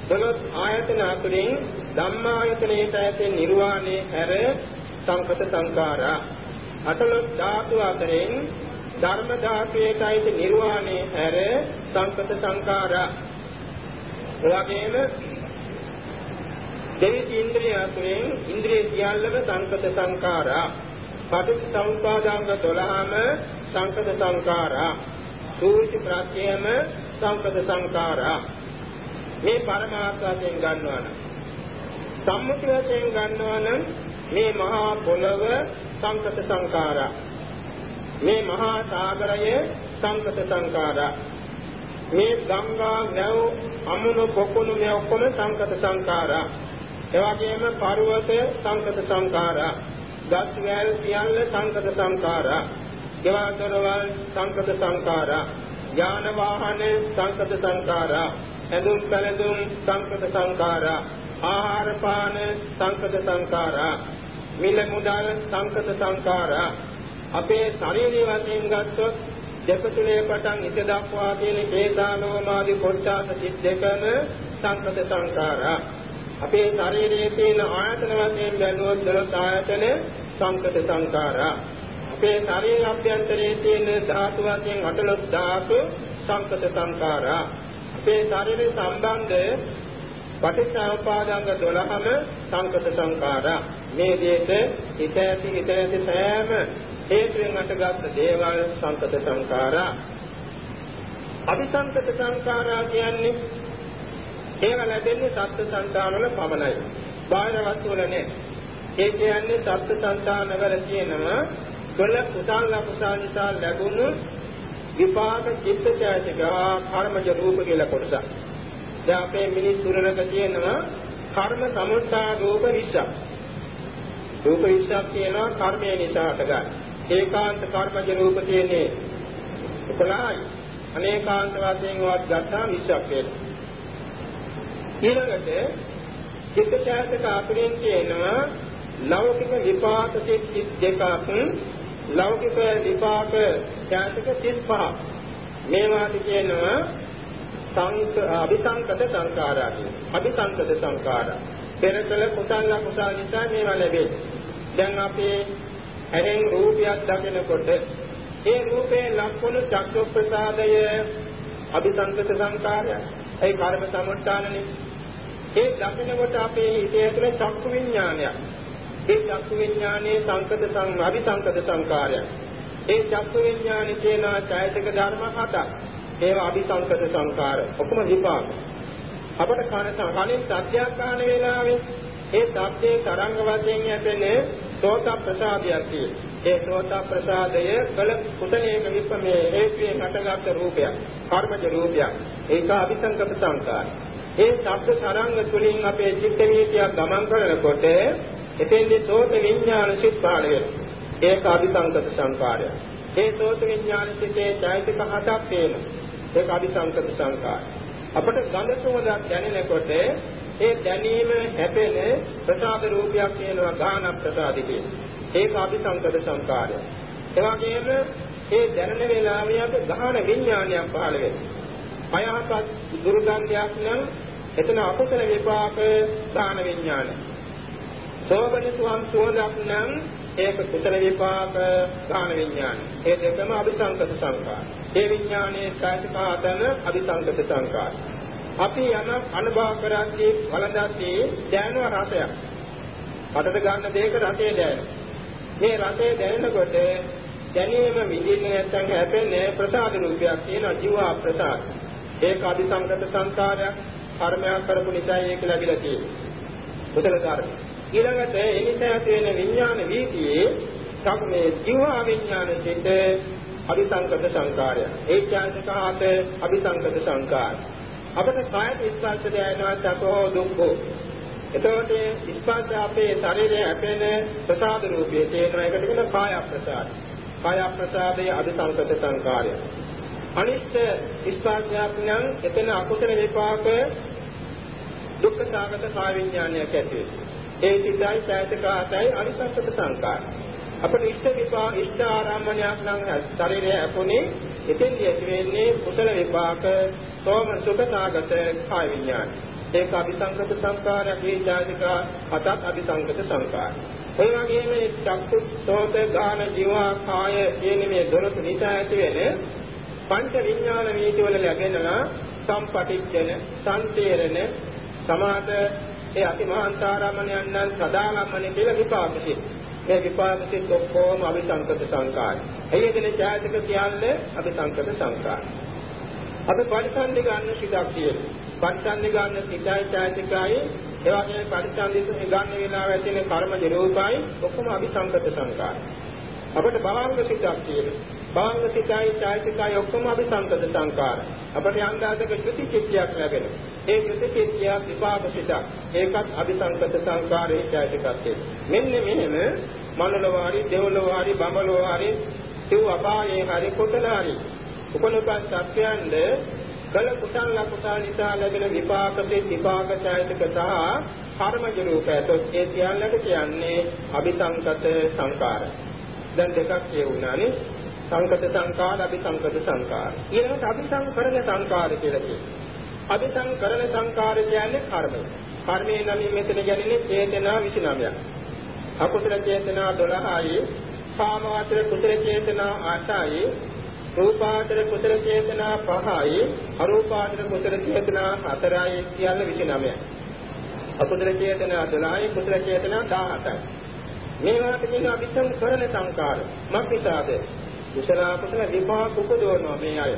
දොළොස් ආයතන අතරින් ධම්මායතනයේ ඇති නිර්වාණය හැර සංකත සංඛාරා. අතලොස් ධාතු අතරින් ධර්ම ධාතුයේ ඇති නිර්වාණය හැර සංකත සංඛාරා. එවැගේම දෙවිසි ඉන්ද්‍රිය අතුරෙන් ඉන්ද්‍රිය සියල්ලම සංකත සංඛාරා. පටිච්ච සමුප්පාදාංග 12ම සංකත සංඛාරා. සූචි ප්‍රත්‍යයම සංකත සංඛාරා. මේ පරමාර්ථ වශයෙන් ගන්නවා නම් සම්මුති වශයෙන් ගන්නවා නම් මේ මහා පොළව සංකත සංඛාරා. මේ මහා සාගරය සංකත සංඛාරා. මේ ගංගා නැව් අමුණු පොකුණු මේ ඔක්කොම සංකත සංඛාරා. එවැගේම පර්වත සංකත සංඛාරා, ගස් වැල් සියල්ල සංකත සංඛාරා, ගෙවතරවල් සංකත සංඛාරා, යාන වාහන සංකත සංඛාරා, ඇඳුම් පැළඳුම් සංකත සංඛාරා, ආහාර පාන සංකත සංඛාරා, මිල මුදල් සංකත සංඛාරා, අපේ ශරීරය වශයෙන් ගත්තොත් දෙපතුලේ පටන් ඉත දක්වා තියෙන කේසාලෝමාදී කොට්ටාස සිත් දෙකම සංකත සංකාරා. අපේ ශරීරයේ තියෙන ආයතන වශයෙන් බැලුවොත් දොළොස් ආයතන සංකත සංකාරා. අපේ ශරීර අභ්‍යන්තරයේ තියෙන ධාතු වශයෙන් අටලොස් ධාතු සංකත සංකාරා. අපේ ශරීරය සම්බන්ධ පටිච්චසමුපාදාංග 12ම සංකත සංකාරා. මේ දෙයට හිත ඇති හිත ඇති සෑම හේතුවෙන් අටගත් දේවල් සංකත සංකාරා. අபிසංකත සංකාරා කියන්නේ ඒවා ලැබෙන්නේ සත්ත්ව සංකාරවල පමණයි. බාහිර වස්තු වල නෑ. ඒ කියන්නේ සත්ත්ව සංකාරවල තියෙනවා කළ කුසල කුසල නිසා ලැබුණු විපාක චිත්තචෛතසික කර්මජ රූප කියලා කොටස. දැන් අපේ මිනිස් සුරණක තියෙනවා කර්ම සමුත්ථා රූප 20ක්. රූප 20ක් තියෙනවා කර්මය නිසා හටගන්න. ඒකාන්ත කර්මජ රූප තියෙන්නේ 11යි. අනේකාන්ත වශයෙන් වත් ගත්තා 20ක් වෙනවා. ඊළඟට චිත්ත ඡායතක අතුරින් කියනවා ලෞකික විපාක සිත් දෙකක් ලෞකික විපාක ඡායතක සිත් පහක්. මේවාට කියනවා සංක අபிසංකත සංඛාරා කියනවා අபிසංකත සංඛාරා. පෙරකල කුසල කුසල නිසා මේවා ලැබේ දැන් අපේ ඇරෙන් රූපයක් දකිනකොට ඒ රූපේ ලක්ෂණ චක්ක ප්‍රසාදය අபிසංකත සංඛාරය ඒ කර්ම සමුත්ථානනේ ඒ දකිනකොට අපේ හිතේ ඇතුළේ චක්කු විඥානයක්. ඒ චක්කු විඥානයේ සංකත සං අවිසංකත සංකාරයක්. ඒ චක්කු විඥානයේ තියෙන ඡායතක ධර්ම හතක්. ඒවා අවිසංකත සංකාර. ඔක්කොම විපාක. අපට කන කලින් සත්‍යඥාන වේලාවේ ඒ සබ්දේ තරංග වශයෙන් යැපෙන සෝත ප්‍රසාදයක් තියෙනවා. ඒ සෝත ප්‍රසාදය කල කුසලයක විපමේ හේතුයෙන් හටගත් රූපයක්. කර්මජ රූපයක්. ඒක අවිසංකත සංකාරය. ඒ ශබ්ද තරංග තුලින් අපේ චිත්ත වීතියක් ගමන් කරනකොට එතෙන්දි සෝත විඥාන සිත් පාළ වෙනවා. ඒක අபிසංකත සංකාරය. ඒ සෝත විඥාන සිතේ চৈতසික හතක් වෙනවා. ඒක අபிසංකත සංකාරය. අපට ගඳ සුවඳක් දැනෙනකොට ඒ දැනීම හැපෙන ප්‍රසාද රූපයක් වෙනවා ගාන ප්‍රසාදිකේ. ඒක අபிසංකත සංකාරය. ඒ වගේම ඒ දැනෙන වේලාවේ අපේ ගාන විඥානයක් පාළ වෙනවා. පයහපත් දුර්ගන්ධයක් නම් එතන අකුසල විපාක දාන විඥාන. සෝබනිසුම් සෝදක් නම් ඒක කුසල විපාක දාන විඥාන. ඒ දෙකම අபிසංකත සංකාර. ඒ විඥානයේ සාධකාතන අபிසංකත සංකාර. අපි යන අනුභව කරන්නේ වලඳාසේ දැනන රසයක්. කටට ගන්න දෙයක රසය දැනෙන. මේ රසය දැනෙනකොට දැනීම විඳින්න නැත්නම් හැපෙන්නේ ප්‍රසාද රූපයක් කියන ජීවා ප්‍රසාද. ඒක අபிසංකත සංකාරයක්. කර්මයක් කරපු නිසා ඒක ලැබිලා තියෙන්නේ. කුසල කර්ම. ඊළඟට ඒ නිසා ඇති වෙන විඥාන වීතියේ සම්මේ ජීවා විඥාන චිත අபிසංකත සංකාරය. ඒ ඡාන්සකහත අபிසංකත සංකාර. අපිට කාය ස්පර්ශ දැනෙනවා සතෝ දුක්ඛෝ. එතකොට ස්පර්ශ අපේ ශරීරයේ හැපෙන ප්‍රසාද රූපයේ තේරෙන එකට කියන කාය ප්‍රසාද. කාය ප්‍රසාදයේ අபிසංකත සංකාරය. අනිත්‍ය ස්පර්ශයක් නම් එතන අකුසල විපාක දුක්ඛ සාගත කාය විඥානයක් ඇති ඒ සිතයි ඡායතකාතයි අනිසංසත සංකාර. අපේ ඉෂ්ඨ විපාක ඉෂ්ඨ ආරම්භණයක් නම් ශරීරය අපුනේ එතෙන්දී ඇති වෙන්නේ කුසල විපාක සෝම සුඛ සාගත කාය විඥාන. ඒක අபிසංකත සංකාරයක් ඒ ඡායතික අතත් අபிසංකත සංකාර. ඒ වගේම චක්කු සෝත ගාන ජීවා කාය කියන මේ දොරට නිසා ඇති වෙන පංච විඥාන වීතිවල ලැබෙනවා සම්පටිච්ඡන, සම්තේරණ, සමාද ඒ අතිමහන්තාරාමණයන් නම් සදාගම්මනේ කියලා විපාක සිත්. මේ විපාක සිත් ඔක්කොම අවිසංකත සංකාර. එයගෙන ඡායතක කියන්නේ අවිසංකත සංකාර. අපි පරිසන්දි ගන්න සිතක් තියෙනවා. පරිසන්දි ගන්න සිතයි ඡායතකයි ඒ වගේම පරිසන්දි ගන්න වෙලාව ඇතින කර්ම දරෝපයි ඔක්කොම අවිසංකත සංකාර. අපිට බලාංග සිතක් තියෙනවා. බාහ්‍ය සිතයි චෛතසිකයි ඔක්කොම අபிසංකත සංකාර. අපට යන්දාදක ප්‍රතිචිත්තයක් ලැබෙන. ඒ ප්‍රතිචිත්තය විපාක සිතක්. ඒකත් අபிසංකත සංකාරයේ චෛතසිකත්වය. මෙන්න මෙහෙම මනෝලෝවාරි, දේවලෝවාරි, බඹලෝවාරි, සිව් අපායේ හරි කුසලාරි. උපනපන් සත්‍යයන්ද කල කුසල කුසල නිසා ලැබෙන විපාක සිත විපාක චෛතසික සහ කර්මජ රූපයතොත් ඒ සියල්ලට කියන්නේ අபிසංකත සංකාර. දැන් දෙකක් කියුණානේ සංකත සංකාර, අபிසංකත සංකාර. ඊළඟට අபிසංකරණ සංකාර කියලා කියනවා. අபிසංකරණ සංකාර කියන්නේ කර්මය. කර්මයේ නම් මෙතන කියන්නේ චේතනා 29ක්. අකුසල චේතනා 12යි, කාමවතර කුසල චේතනා 8යි, රූපාතර කුසල චේතනා 5යි, අරූපාතර කුසල චේතනා 4යි කියලා 29යි. අකුසල චේතනා 12යි, කුසල චේතනා 17යි. මේවාට කියනවා අபிසංකරණ සංකාර. මක්නිසාද? කුසල කුසල විපාක උපදවනවා මේ අය.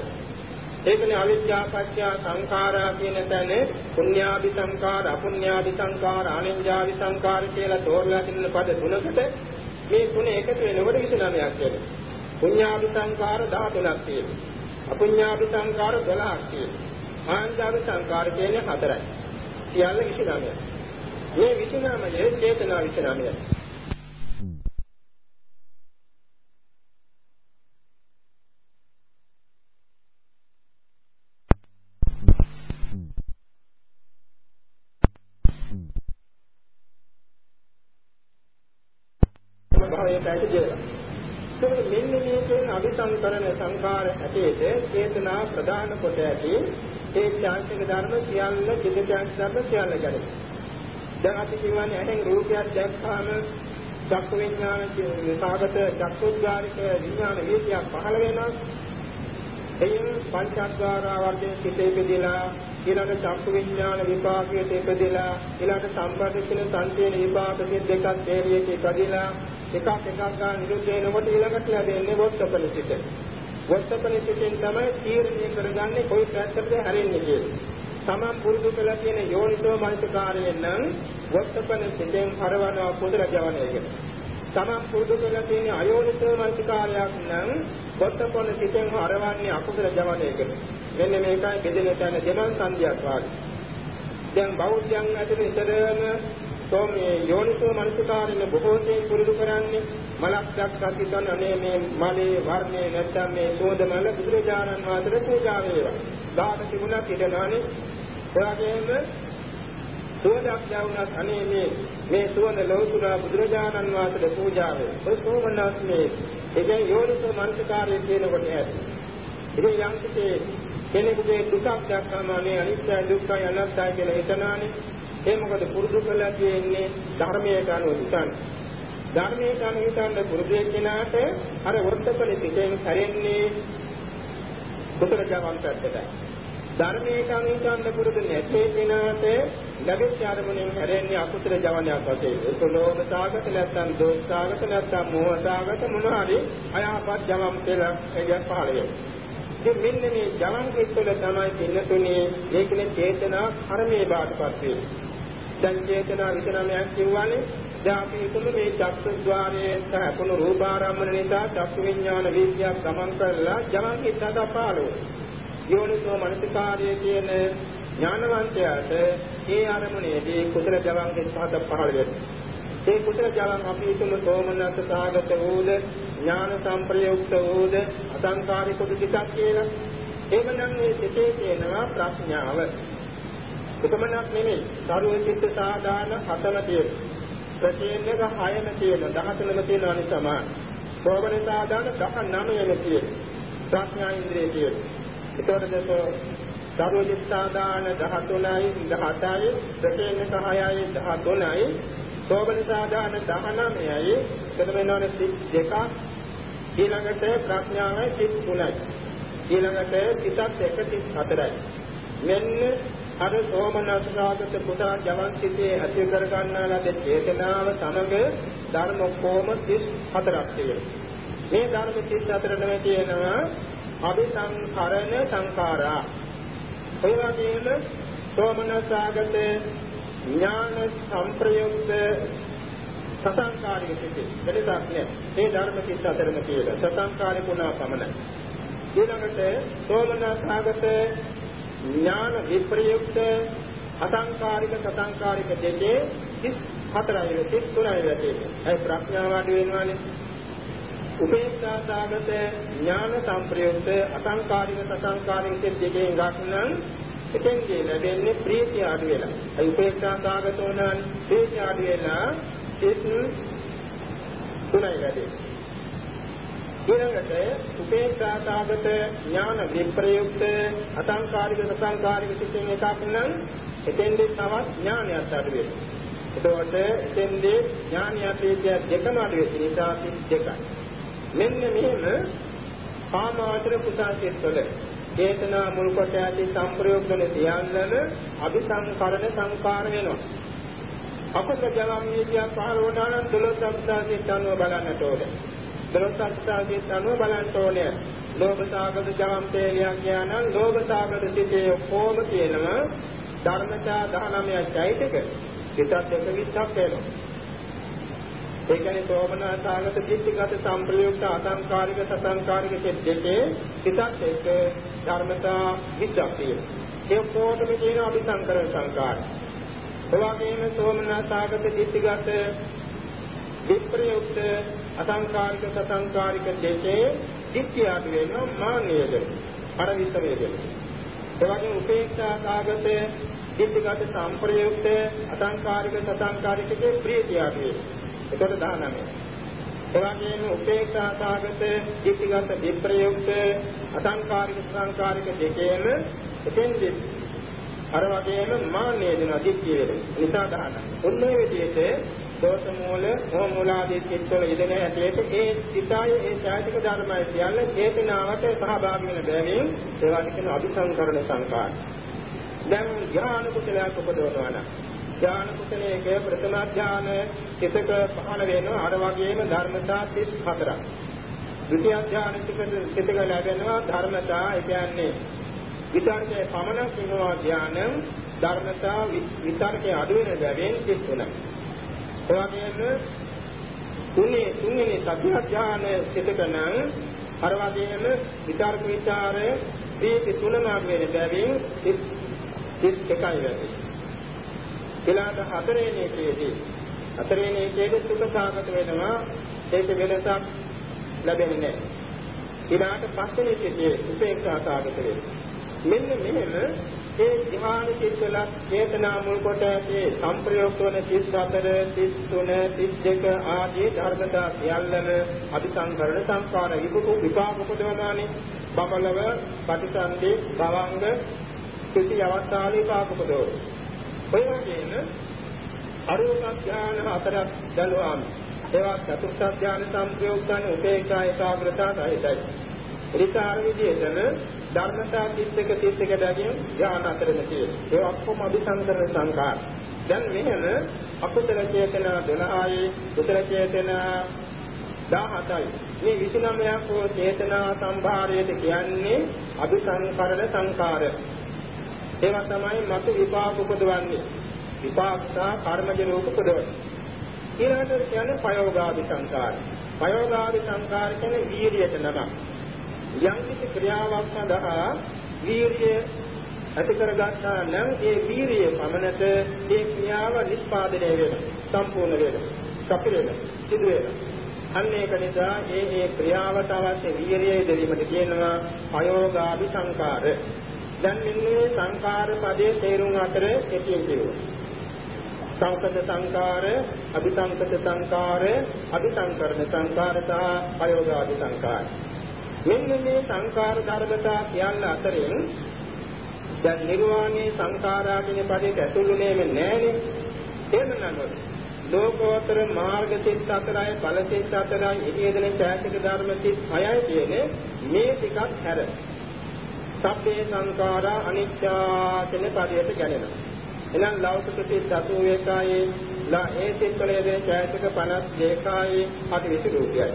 ඒකනේ අවිද්‍යා පත්‍ය සංඛාරා කියන තැන පුඤ්ඤාභි සංඛාර අපුඤ්ඤාභි සංඛාර අනිඤ්ඤාභි සංඛාර කියලා තෝරලා තින්න පද තුනකට මේ තුන එකතු වෙනකොට 29ක් වෙනවා. පුඤ්ඤාභි සංඛාර 13ක් තියෙනවා. අපුඤ්ඤාභි සංඛාර 12ක් තියෙනවා. ආනන්දාභි සංඛාර කියන්නේ 4යි. සියල්ල 29යි. මේ 29යේ චේතනා 29යි. අபிසංකරණ සංඛාර ඇටේට චේතනා ප්‍රදාන කොට ඇති ඒ ඥානික ධර්ම සියල්ල චිත්තඥාන ධර්ම සියල්ල ගැන. දැන් අපි කියවනේ ඇහෙන් රූපයක් දැක්කාම චක්කු විඥාන විසාගත චක්කුද්්වාරික විඥාන වේදියක් පහළ වෙනවා. එයින් පංචස්වාරා වර්ගයේ සිටේ බෙදලා ඊළඟ චක්කු විඥාන විපාකයේ තෙපදෙලා ඊළඟ සම්පදින සංතේන විපාක දෙකක් දෙවියක ඉපදිලා එකක් එකක් ගන්න නිරුද්ධ වෙනකොට ඊළඟට ලැබෙන්නේ වොත්තපන සිට. වොත්තපන සිටෙන් තමයි තීරණය කරගන්නේ කොයි පැත්තටද හැරෙන්නේ කියලා. තමන් පුරුදු කළ තියෙන යෝනිසෝ මනසකාරයෙන් නම් වොත්තපන සිටෙන් හරවනවා කුදර ජවනයකට. තමන් පුරුදු කළ තියෙන අයෝනිසෝ මනසකාරයක් නම් වොත්තපන සිටෙන් හරවන්නේ අකුසල ජවනයකට. මෙන්න මේකයි බෙදෙන තැන දෙමන් සංදියක් වාගේ. දැන් බෞද්ධයන් අතර ඉතරම සෝමේ යෝනිසෝ මනසකාරින බොහෝ සෙයින් පුරුදු කරන්නේ මලක් දැක්කත් හිතන අනේ මේ මලේ වර්ණේ නැත්තම් මේ සෝද මල බුදුරජාණන් වහන්සේට පූජා වේවා. දාන තිබුණා පිටනානේ. එවාගෙම සුවඳක් යවුණත් අනේ මේ මේ සුවඳ ලෞතුරා බුදුරජාණන් වහන්සේට පූජා වේවා. ඔය සෝමනස් මේ එගේ යෝනිසෝ මනසකාරය කියනකොට ඇති. ඉතින් යම් කිසි කෙනෙකුගේ දුකක් දැක්කම අනේ අනිත්‍ය දුක්ඛය අනාත්තය කියලා හිතනානේ ඒ මොකද පුරුදු කරලා තියෙන්නේ ධර්මයට අනුව හිතන්න. ධර්මයට අනුව හිතන්න පුරුදු වෙනාට අර වර්තකලෙ පිටෙන් හැරෙන්නේ කුතර ජවන්තටද. ධර්මයට අනුව හිතන්න පුරුදු නැති කෙනාට ලැබෙච්ච අරමුණෙන් හැරෙන්නේ අකුතර ජවනයක් වශයෙන්. ඒක ලෝභ සාගත නැත්නම් දෝෂ සාගත නැත්නම් මෝහ සාගත මොනවාරි අයහපත් ජවම් කියලා එයන් පහළ වෙනවා. ඉතින් මෙන්න මේ ජවන් කිත්තල තමයි පින්නතුනේ ඒකනේ චේතනා කර්මයේ බාටපත් වෙන්නේ. දැන් චේතනා 29ක් කියවනේ දැන් අපි හිතමු මේ චක්ෂුද්්වාරයේ සහකුණු රූපාරම්මන නිසා චක්කු විඥාන විද්‍යාව ගමන් කරලා ජවන් හිතට පාළෝ යෝනිසෝ මනසිකාර්යය කියන ඥානවන්තයාට ඒ අරමුණේදී කුසල ජවන් හිතට පහළ වෙනවා. ඒ කුසල ජවන් අපි හිතමු සෝමනස්ස සාගත වූද ඥාන සංප්‍රයුක්ත වූද අසංකාරික කුසිතක් කියලා. එහෙමනම් මේ සිතේ තියෙනවා ප්‍රඥාව. එකමනක් නෙමෙයි. සරුව චිත්ත සාදාන හතම තියෙන. ප්‍රචේනක හයම තියෙන 13ම තියෙන අනිසම. සෝබන සාදාන 19ම තියෙන. ප්‍රඥා ඉන්ද්‍රිය තියෙන. ඒතකොට දැන් සරුව චිත්ත සාදාන 13යි 17යි ප්‍රචේනක 6යි 13යි සෝබන සාදාන 19යි එතන වෙනවනේ සිත් දෙකක් ඊළඟට ප්‍රඥාවයි සිත් තුනයි ඊළඟට සිතක් එක සිත් හතරයි මෙන්න අර සෝමනස්සාගත කුසල ජවන් සිතේ ඇති කර ගන්නා ලද චේතනාව සමග ධර්ම කොම 34ක් තියෙනවා. මේ ධර්ම 34ම තියෙනවා අபிසංකරණ සංඛාරා. ඒ වගේම සෝමනස්සාගත ඥාන සංප්‍රයුක්ත සසංකාරික සිතේ වෙනසක් නැහැ. මේ ධර්ම 34ම තියෙනවා. සසංකාරිකුණා පමණයි. ඊළඟට සෝමනස්සාගත ඥාන විප්‍රයුක්ත අසංකාරික සසංකාරික දෙකේ 34යි 33යි වැටේ. ඒ ප්‍රඥාව අඩු වෙනවානේ. උපේක්ෂා සාගත ඥාන සංප්‍රයුක්ත අසංකාරික සසංකාරික දෙකේ ගන්න එතෙන්දී ලැබෙන්නේ ප්‍රීතිය අඩු වෙලා. ඒ උපේක්ෂා සාගත උනන් ප්‍රීතිය අඩු වෙලා සිත් තුනයි වැඩේ. ඊළඟට උපේක්ෂාසගත ඥාන විප්‍රයුක්ත අසංකාරික සසංකාරික සිතින් එකක් නම් එතෙන්දී තවත් ඥානයක් අඩු වෙනවා. එතකොට එතෙන්දී ඥානිය ප්‍රීතිය දෙකම අඩු වෙන නිසා දෙකයි. මෙන්න මෙහෙම කාමාවචර කුසාසිත වල චේතනා මුල් කොට ඇති සංප්‍රයෝග වල සියල්ලම අபிසංකරණ සංකාර වෙනවා. අකුසල ජලම් නීතිය පහළ වුණා නම් දොළොස් අක්ෂාසිත අනුව බලන්නට ඕනේ. දොළොස් අක්ෂාසිත අනුව බලන්න ඕනේ. ලෝභ සාගත ජලම් තේලියක් කියනනම් ලෝභ සාගත සිතේ කොහොම කියනවා ධර්මචා 19 චෛතක සිතත් එක විස්සක් වෙනවා. ඒ කියන්නේ සෝමනාසාගත චිත්තගත සම්ප්‍රයුක්ත අසංකාරික සසංකාරික දෙකේ සිතත් එක්ක ධර්මතා විස්සක් තියෙනවා. ඒ කොටම කියන අபிසංකරණ සංකාරය. එවාගෙම සෝමනාසාගත චිත්තගත විප්‍රයුක්ත අසංකාරික සසංකාරික දෙකේ දික්ඛ්‍යාට වෙනවා මාන්නයද පරිවිත වේදෙනවා. එවැනි උපේක්ෂා සාගත දිට්ඨිගත සම්ප්‍රයුක්ත අසංකාරික සසංකාරිකකේ ප්‍රීතියක් වේ. ඒකට 19. එවැගේම උපේක්ෂා සාගත දිට්ඨිගත විප්‍රයුක්ත අසංකාරික සසංකාරික දෙකේම එතෙන්දී අර වගේම මාන්නේ දෙන දිට්ඨිය වෙන නිසා 19. ඔන්නේ විදිහට දෝෂ මූල, මොහ මූලාදී චිත්තවල යෙදෙන ඇටේට ඒ සිතයි ඒ ඡායික ධර්මයි කියන්නේ චේතනාවට සහභාගී වෙන බැවින් ඒවා කියන අபிසංකරණ සංකාරය. දැන් ඥාන කුසලයක් උපදවනවා නම් ඥාන කුසලයේ ප්‍රථම ඥාන චිතක පහළ වෙනවා අර වගේම ධර්මතා 34ක්. ද්විතිය ඥාන චිතක ලැබෙනවා ධර්මතා ඒ කියන්නේ විතර්කයේ පමණක් වෙනවා ඥාන ධර්මතා විතර්කයේ අඩු වෙන බැවින් 33ක්. ඒ වගේම තුනේ තුන්වෙනි සත්‍ය ඥාන චිතක නම් අර වගේම විතර්ක විචාරය ප්‍රීති තුනම වෙන බැවින් 31යි වැඩි. ඊළඟ හතරවෙනි එකේදී හතරවෙනි එකේදී සුඛ සාගත වෙනවා ඒක වෙනසක් ලැබෙන්නේ නැහැ. ඊළඟ පස්වෙනි එකේ උපේක්ෂා සාගත වෙනවා. මෙන්න මෙහෙම ඒ ධ්‍යාන චිත්තල චේතනා මුල් කොට ඇති සංප්‍රයුක්ත වන 34 33 32 ආදී ධර්මතා සියල්ලම අபிසංකරණ සංස්කාර ඉබුතු විපාක උපදවනානේ බබලව පටිසන්ධි භවංග කිසි අවස්ථාවක පාපකදෝ ඔය වගේම අරූප ඥාන හතරක් දලුවාම ඒවා චතුර්ථ ඥාන සම්ප්‍රයුක්තන උපේක්ෂා ඒකාග්‍රතාව සහිතයි. ඊටාර විදිහටම ධර්මතා 31 31 දැකිය ඥාන අතරම තියෙනවා. ඒ ඔක්කොම අபிසංකරණ සංකාර. දැන් මෙහෙම අකුසල චේතනා 12යි කුසල චේතනා 17යි. මේ 29ක් හෝ චේතනා සම්භාරයට කියන්නේ අபிසංකරණ සංකාරය. ඒවා තමයි මතු විපාක උපදවන්නේ. විපාක සහ කර්මජ රූප උපදවන්නේ. ඊළඟට කියන්නේ පයෝගාදි සංකාර. පයෝගාදි සංකාර කියන්නේ වීර්යයට නම. යම් කිසි ක්‍රියාවක් සඳහා වීර්යය ඇති කරගත්තා නම් ඒ වීර්යය පමණට ඒ ක්‍රියාව නිෂ්පාදනය වෙනවා. සම්පූර්ණ වෙනවා. සපිර වෙනවා. සිදු වෙනවා. අන්න ඒක නිසා ඒ ඒ ක්‍රියාවට අවශ්‍ය වීර්යය දෙවීමට කියනවා අයෝගාභි සංකාර. දැන් මෙන්නේ සංකාර පදයේ තේරුම් අතර කෙටියෙන් කියනවා. සංකත සංකාර, අபிසංකත සංකාර, අபிසංකරණ සංකාර සහ අයෝගාදී සංකාර. මෙන්න මේ සංකාර ධර්මතා කියන්න අතරින් දැන් නිර්වාණේ සංකාරාකින පදයට ඇතුළුනේ නෑනේ. එහෙම නේද? ලෝකෝත්තර මාර්ග සිත් අතරයි ඵල සිත් අතරයි ඉතියදෙන ඡායතික ධර්ම සිත් හයයි කියන්නේ මේ ටිකක් හැර සබ්බේ සංඛාරා අනිත්‍යා කියන පදයට ගැලෙනවා. එහෙනම් ලෞකික සිත් 81යි ලා ඒ සිත්වලේ දෙන ඡායතික 52යි අතිවිසි රූපයයි.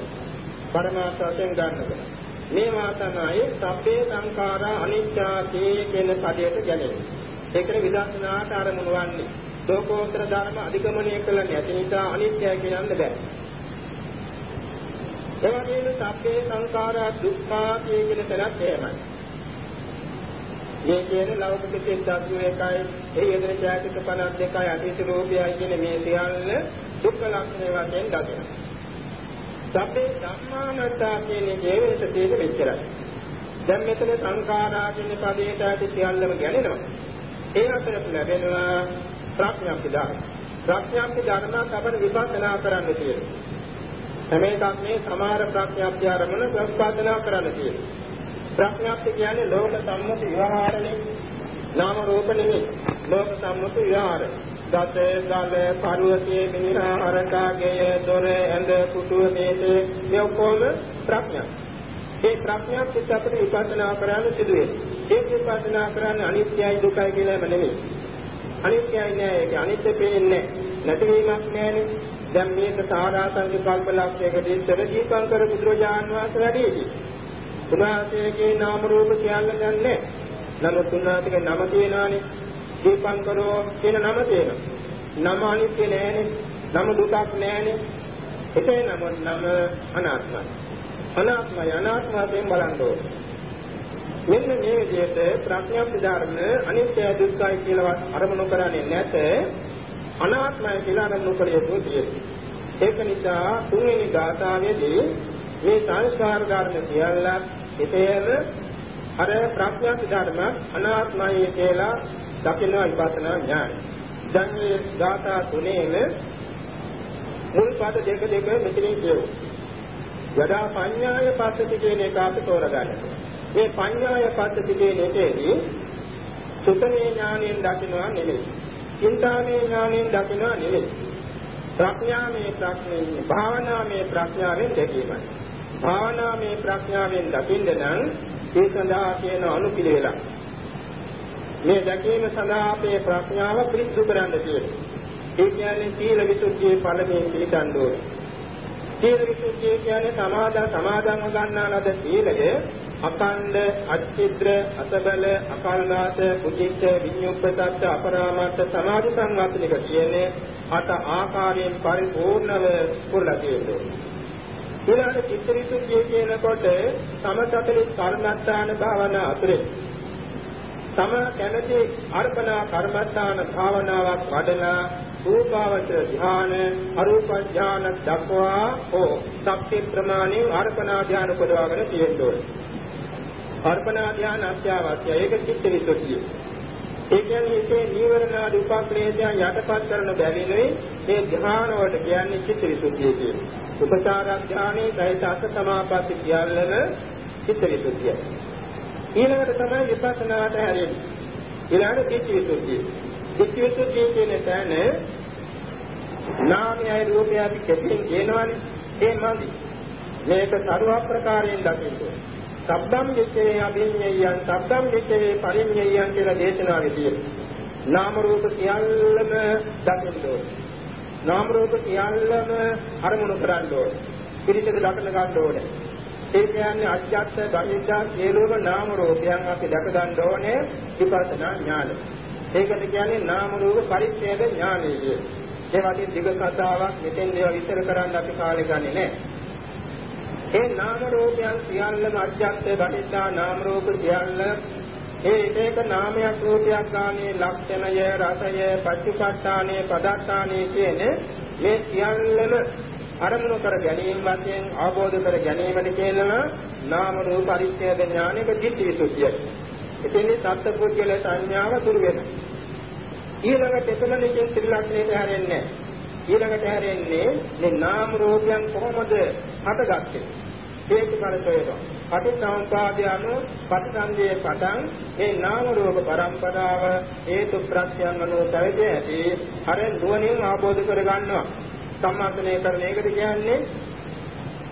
පරමාර්ථ වශයෙන් ගන්නකොට. මේවා තමයි සබ්බේ සංඛාරා අනිත්‍යා කියන පදයට ගැලෙන්නේ. ඒකට විදර්ශනාට ආරමුණු වන්නේ. ලෝකෝත්තර ධර්ම අධිගමනය කළ නැති නිසා අනිත්‍යයි කියන්න බෑ. එවැගේම සබ්බේ සංඛාරා දුක්ඛා කියන තැනත් එහෙමයි. මේ කියන ලෞකික සිත් ධාතු එකයි එහි යෙදෙන ඡායතික 52යි අතිශ රූපයයි කියන මේ සියල්ල දුක්ඛ ලක්ෂණ වශයෙන් දකිනවා. සබ්බේ ධම්මානත්තා කියන ජීවිත තේද මෙච්චරයි. දැන් මෙතන සංඛාරා කියන පදයට ඇති සියල්ලම ගැනෙනවා. ඒ අතරට ලැබෙනවා ප්‍රඥාප්ති ධර්ම. ප්‍රඥාප්ති ධර්ම අපට විපස්සනා කරන්න තියෙනවා. හැම එකක් මේ සමාර ප්‍රඥාප්ති ආරමණ ප්‍රස්පාදනා කරන්න තියෙනවා. ප්‍රඥාප්ති කියන්නේ ලෝක සම්මත විවහාරනේ. නාම රූප නෙමෙයි. ලෝක සම්මත විවහාර. දස දල පර්වතයේ මිනිහා හරකාගේ දොර ඇඳ කුටුව මේස මේ ඔක්කොම ප්‍රඥා. ඒ ප්‍රඥාප්තිය අපිට විපස්සනා කරන්න සිදුවේ. ඒ විපස්සනා කරන්නේ අනිත්‍යයි දුකයි කියලාම නෙමෙයි. අනිත්‍යයි නෑ ඒක අනිත්‍ය පේන්නේ නැතිවීමක් නෑනේ. දැන් මේක සාරාංශික කල්පලක්ෂයකට ඉස්සර දීපංකර බුදුරජාන් වහන්සේ වැඩිදී. උන්වහන්සේගේ නාම රූප කියන්න ගන්නෑ. නමුත් උන්වහන්සේගේ නම තියෙනවානේ. දීපංකරෝ කියන නම තියෙනවා. නම අනිත්‍ය නෑනේ. නම දුකක් නෑනේ. ඒකේ නම නම අනාත්මයි. අනාත්මයි අනාත්මයෙන් බලන්න ඕනේ. මෙන්න මේ විදිහට ප්‍රඥාප්ති ධර්ම අනිත්‍ය දුක්ඛයි කියලා අරමුණු කරන්නේ නැත අනාත්මයි කියලා අරමුණු කළ යුතු තියෙනවා. ඒක නිසා තුන්වෙනි ගාථාවේදී මේ සංස්කාර ධර්ම සියල්ල එතේම අර ප්‍රඥාප්ති ධර්ම අනාත්මයි කියලා දකින්න විපස්සනා ඥානයි. දැන් මේ ගාථා තුනේම මුල් පද දෙක දෙක මෙතනින් කියවුවා. යදා පඤ්ඤාය පස්සති කියන එක අපි තෝරගන්න. මේ පඤ්ඤාය පස්සති කියන එකේදී සුතමේ ඥාණයෙන් දකින්නවා නෙමෙයි. චින්තාමේ ඥාණයෙන් දකින්නවා නෙමෙයි. ප්‍රඥාමේ ප්‍රඥේ භාවනාමේ ප්‍රඥාවෙන් දැකීමයි. භාවනාමේ ප්‍රඥාවෙන් දකින්න නම් ඒ සඳහා කියන අනුපිළිවෙලක්. මේ දැකීම සඳහා අපේ ප්‍රඥාව පිරිසුදු කරන්න තියෙනවා. ඒ කියන්නේ සීල විසුද්ධියේ ඵලමේ පිළිගන්න ඕනේ. සීල විසුද්ධිය කියන්නේ සමාදන් සමාදන්ව ගන්නා ලද සීලය අකණ්ඩ අච්චිද්‍ර අසබල අකල්ලාස කුචිච්ච විඤ්ඤුප්පතත් අපරාමත්ත සමාධි සංවත්තනික කියන්නේ අට ආකාරයෙන් පරිපූර්ණව පුරලා තියෙනවා ඊළඟ චිත්ත විසුද්ධිය කියනකොට සමතතලි කර්මස්ථාන භාවනා අතුරේ තම කැමැති අර්පණා කර්මස්ථාන භාවනාවක් වඩලා රූපාවචර ධ්‍යාන අරූප ධ්‍යාන දක්වා හෝ සත්‍ය ප්‍රමාණය අර්පණා ධ්‍යාන උපදවාගෙන තියෙන්න ඕනේ. අර්පණා ධ්‍යාන අත්‍යවශ්‍යයි. ඒක චිත්ත විසුද්ධිය. ඒ කියන්නේ ඒකේ නීවරණ ආදී උපක්ලේශයන් යටපත් කරන බැවිනුයි මේ ධ්‍යාන වලට කියන්නේ චිත්ත විසුද්ධිය කියන්නේ. උපචාර ධ්‍යානයේ සහිත අස සමාපatti සියල්ලම චිත්ත විසුද්ධියයි. ඊළඟට තමයි විපස්සනාට හැරෙන්නේ. ඊළඟට දිට්ඨි විසුද්ධිය. දිට්ඨි විසුද්ධිය කියන තැන නාමයයි රූපයයි අපි කෙටියෙන් කියනවනේ. ඒ මදි. මේක සරුව ප්‍රකාරයෙන් දකින්න. සබ්බම් විච්ඡේ අභිඤ්ඤයයන් සබ්බම් විච්ඡේ පරිඤ්ඤයයන් කියලා දේශනාවේ තියෙනවා. නාම රූප සියල්ලම දකින්න ඕනේ. නාම රූප සියල්ලම අරමුණු කරන්න ඕනේ. පිළිතක දකින්න ගන්න ඕනේ. ඒ කියන්නේ අජ්ජත් බහිද්දා සියලුම නාම රූපයන් අපි දැක ගන්න ඕනේ විපස්සනා ඥාන. ඒකට කියන්නේ නාම රූප පරිච්ඡේද ඥානය කියන්නේ. ඒ වගේ දිග කතාවක් මෙතෙන් ඒවා විස්තර කරන්න අපි කාලය ගන්නේ නැහැ. ඒ නාම රූපයන් සියල්ලම අජ්ජත් බහිද්දා නාම රූප සියල්ල ඒ එක නාමයක් රූපයක් ගානේ ලක්ෂණය රසය පච්චුපට්ඨානේ පදත්තානේ කියන මේ සියල්ලම අරමුණු කර ගැනීම වශයෙන් අවබෝධ කර ගැනීමද කියනවා නාම රූප පරිච්ඡේද ඥානයක ධිට්ඨි විසුද්ධිය. එතෙන්දී සත්පුද්ගල සංඥාව දුරු වෙනවා. ඊළඟට එතනකින් ත්‍රිලක්ෂණයට හැරෙන්නේ ඊළඟට හැරෙන්නේ මේ නාම රූපයන් කොහොමද හටගත්තේ? ඒක කරතේනවා. පටිච්චසමුප්පාදය අනුව පටිසන්ධියේ පටන් මේ නාම රූප පරම්පරාව හේතු ප්‍රත්‍යයන් අනුව පැවැදී ඇති අර නුවණින් ආબોධ කර ගන්නවා. සම්මාසනය කරන එකට කියන්නේ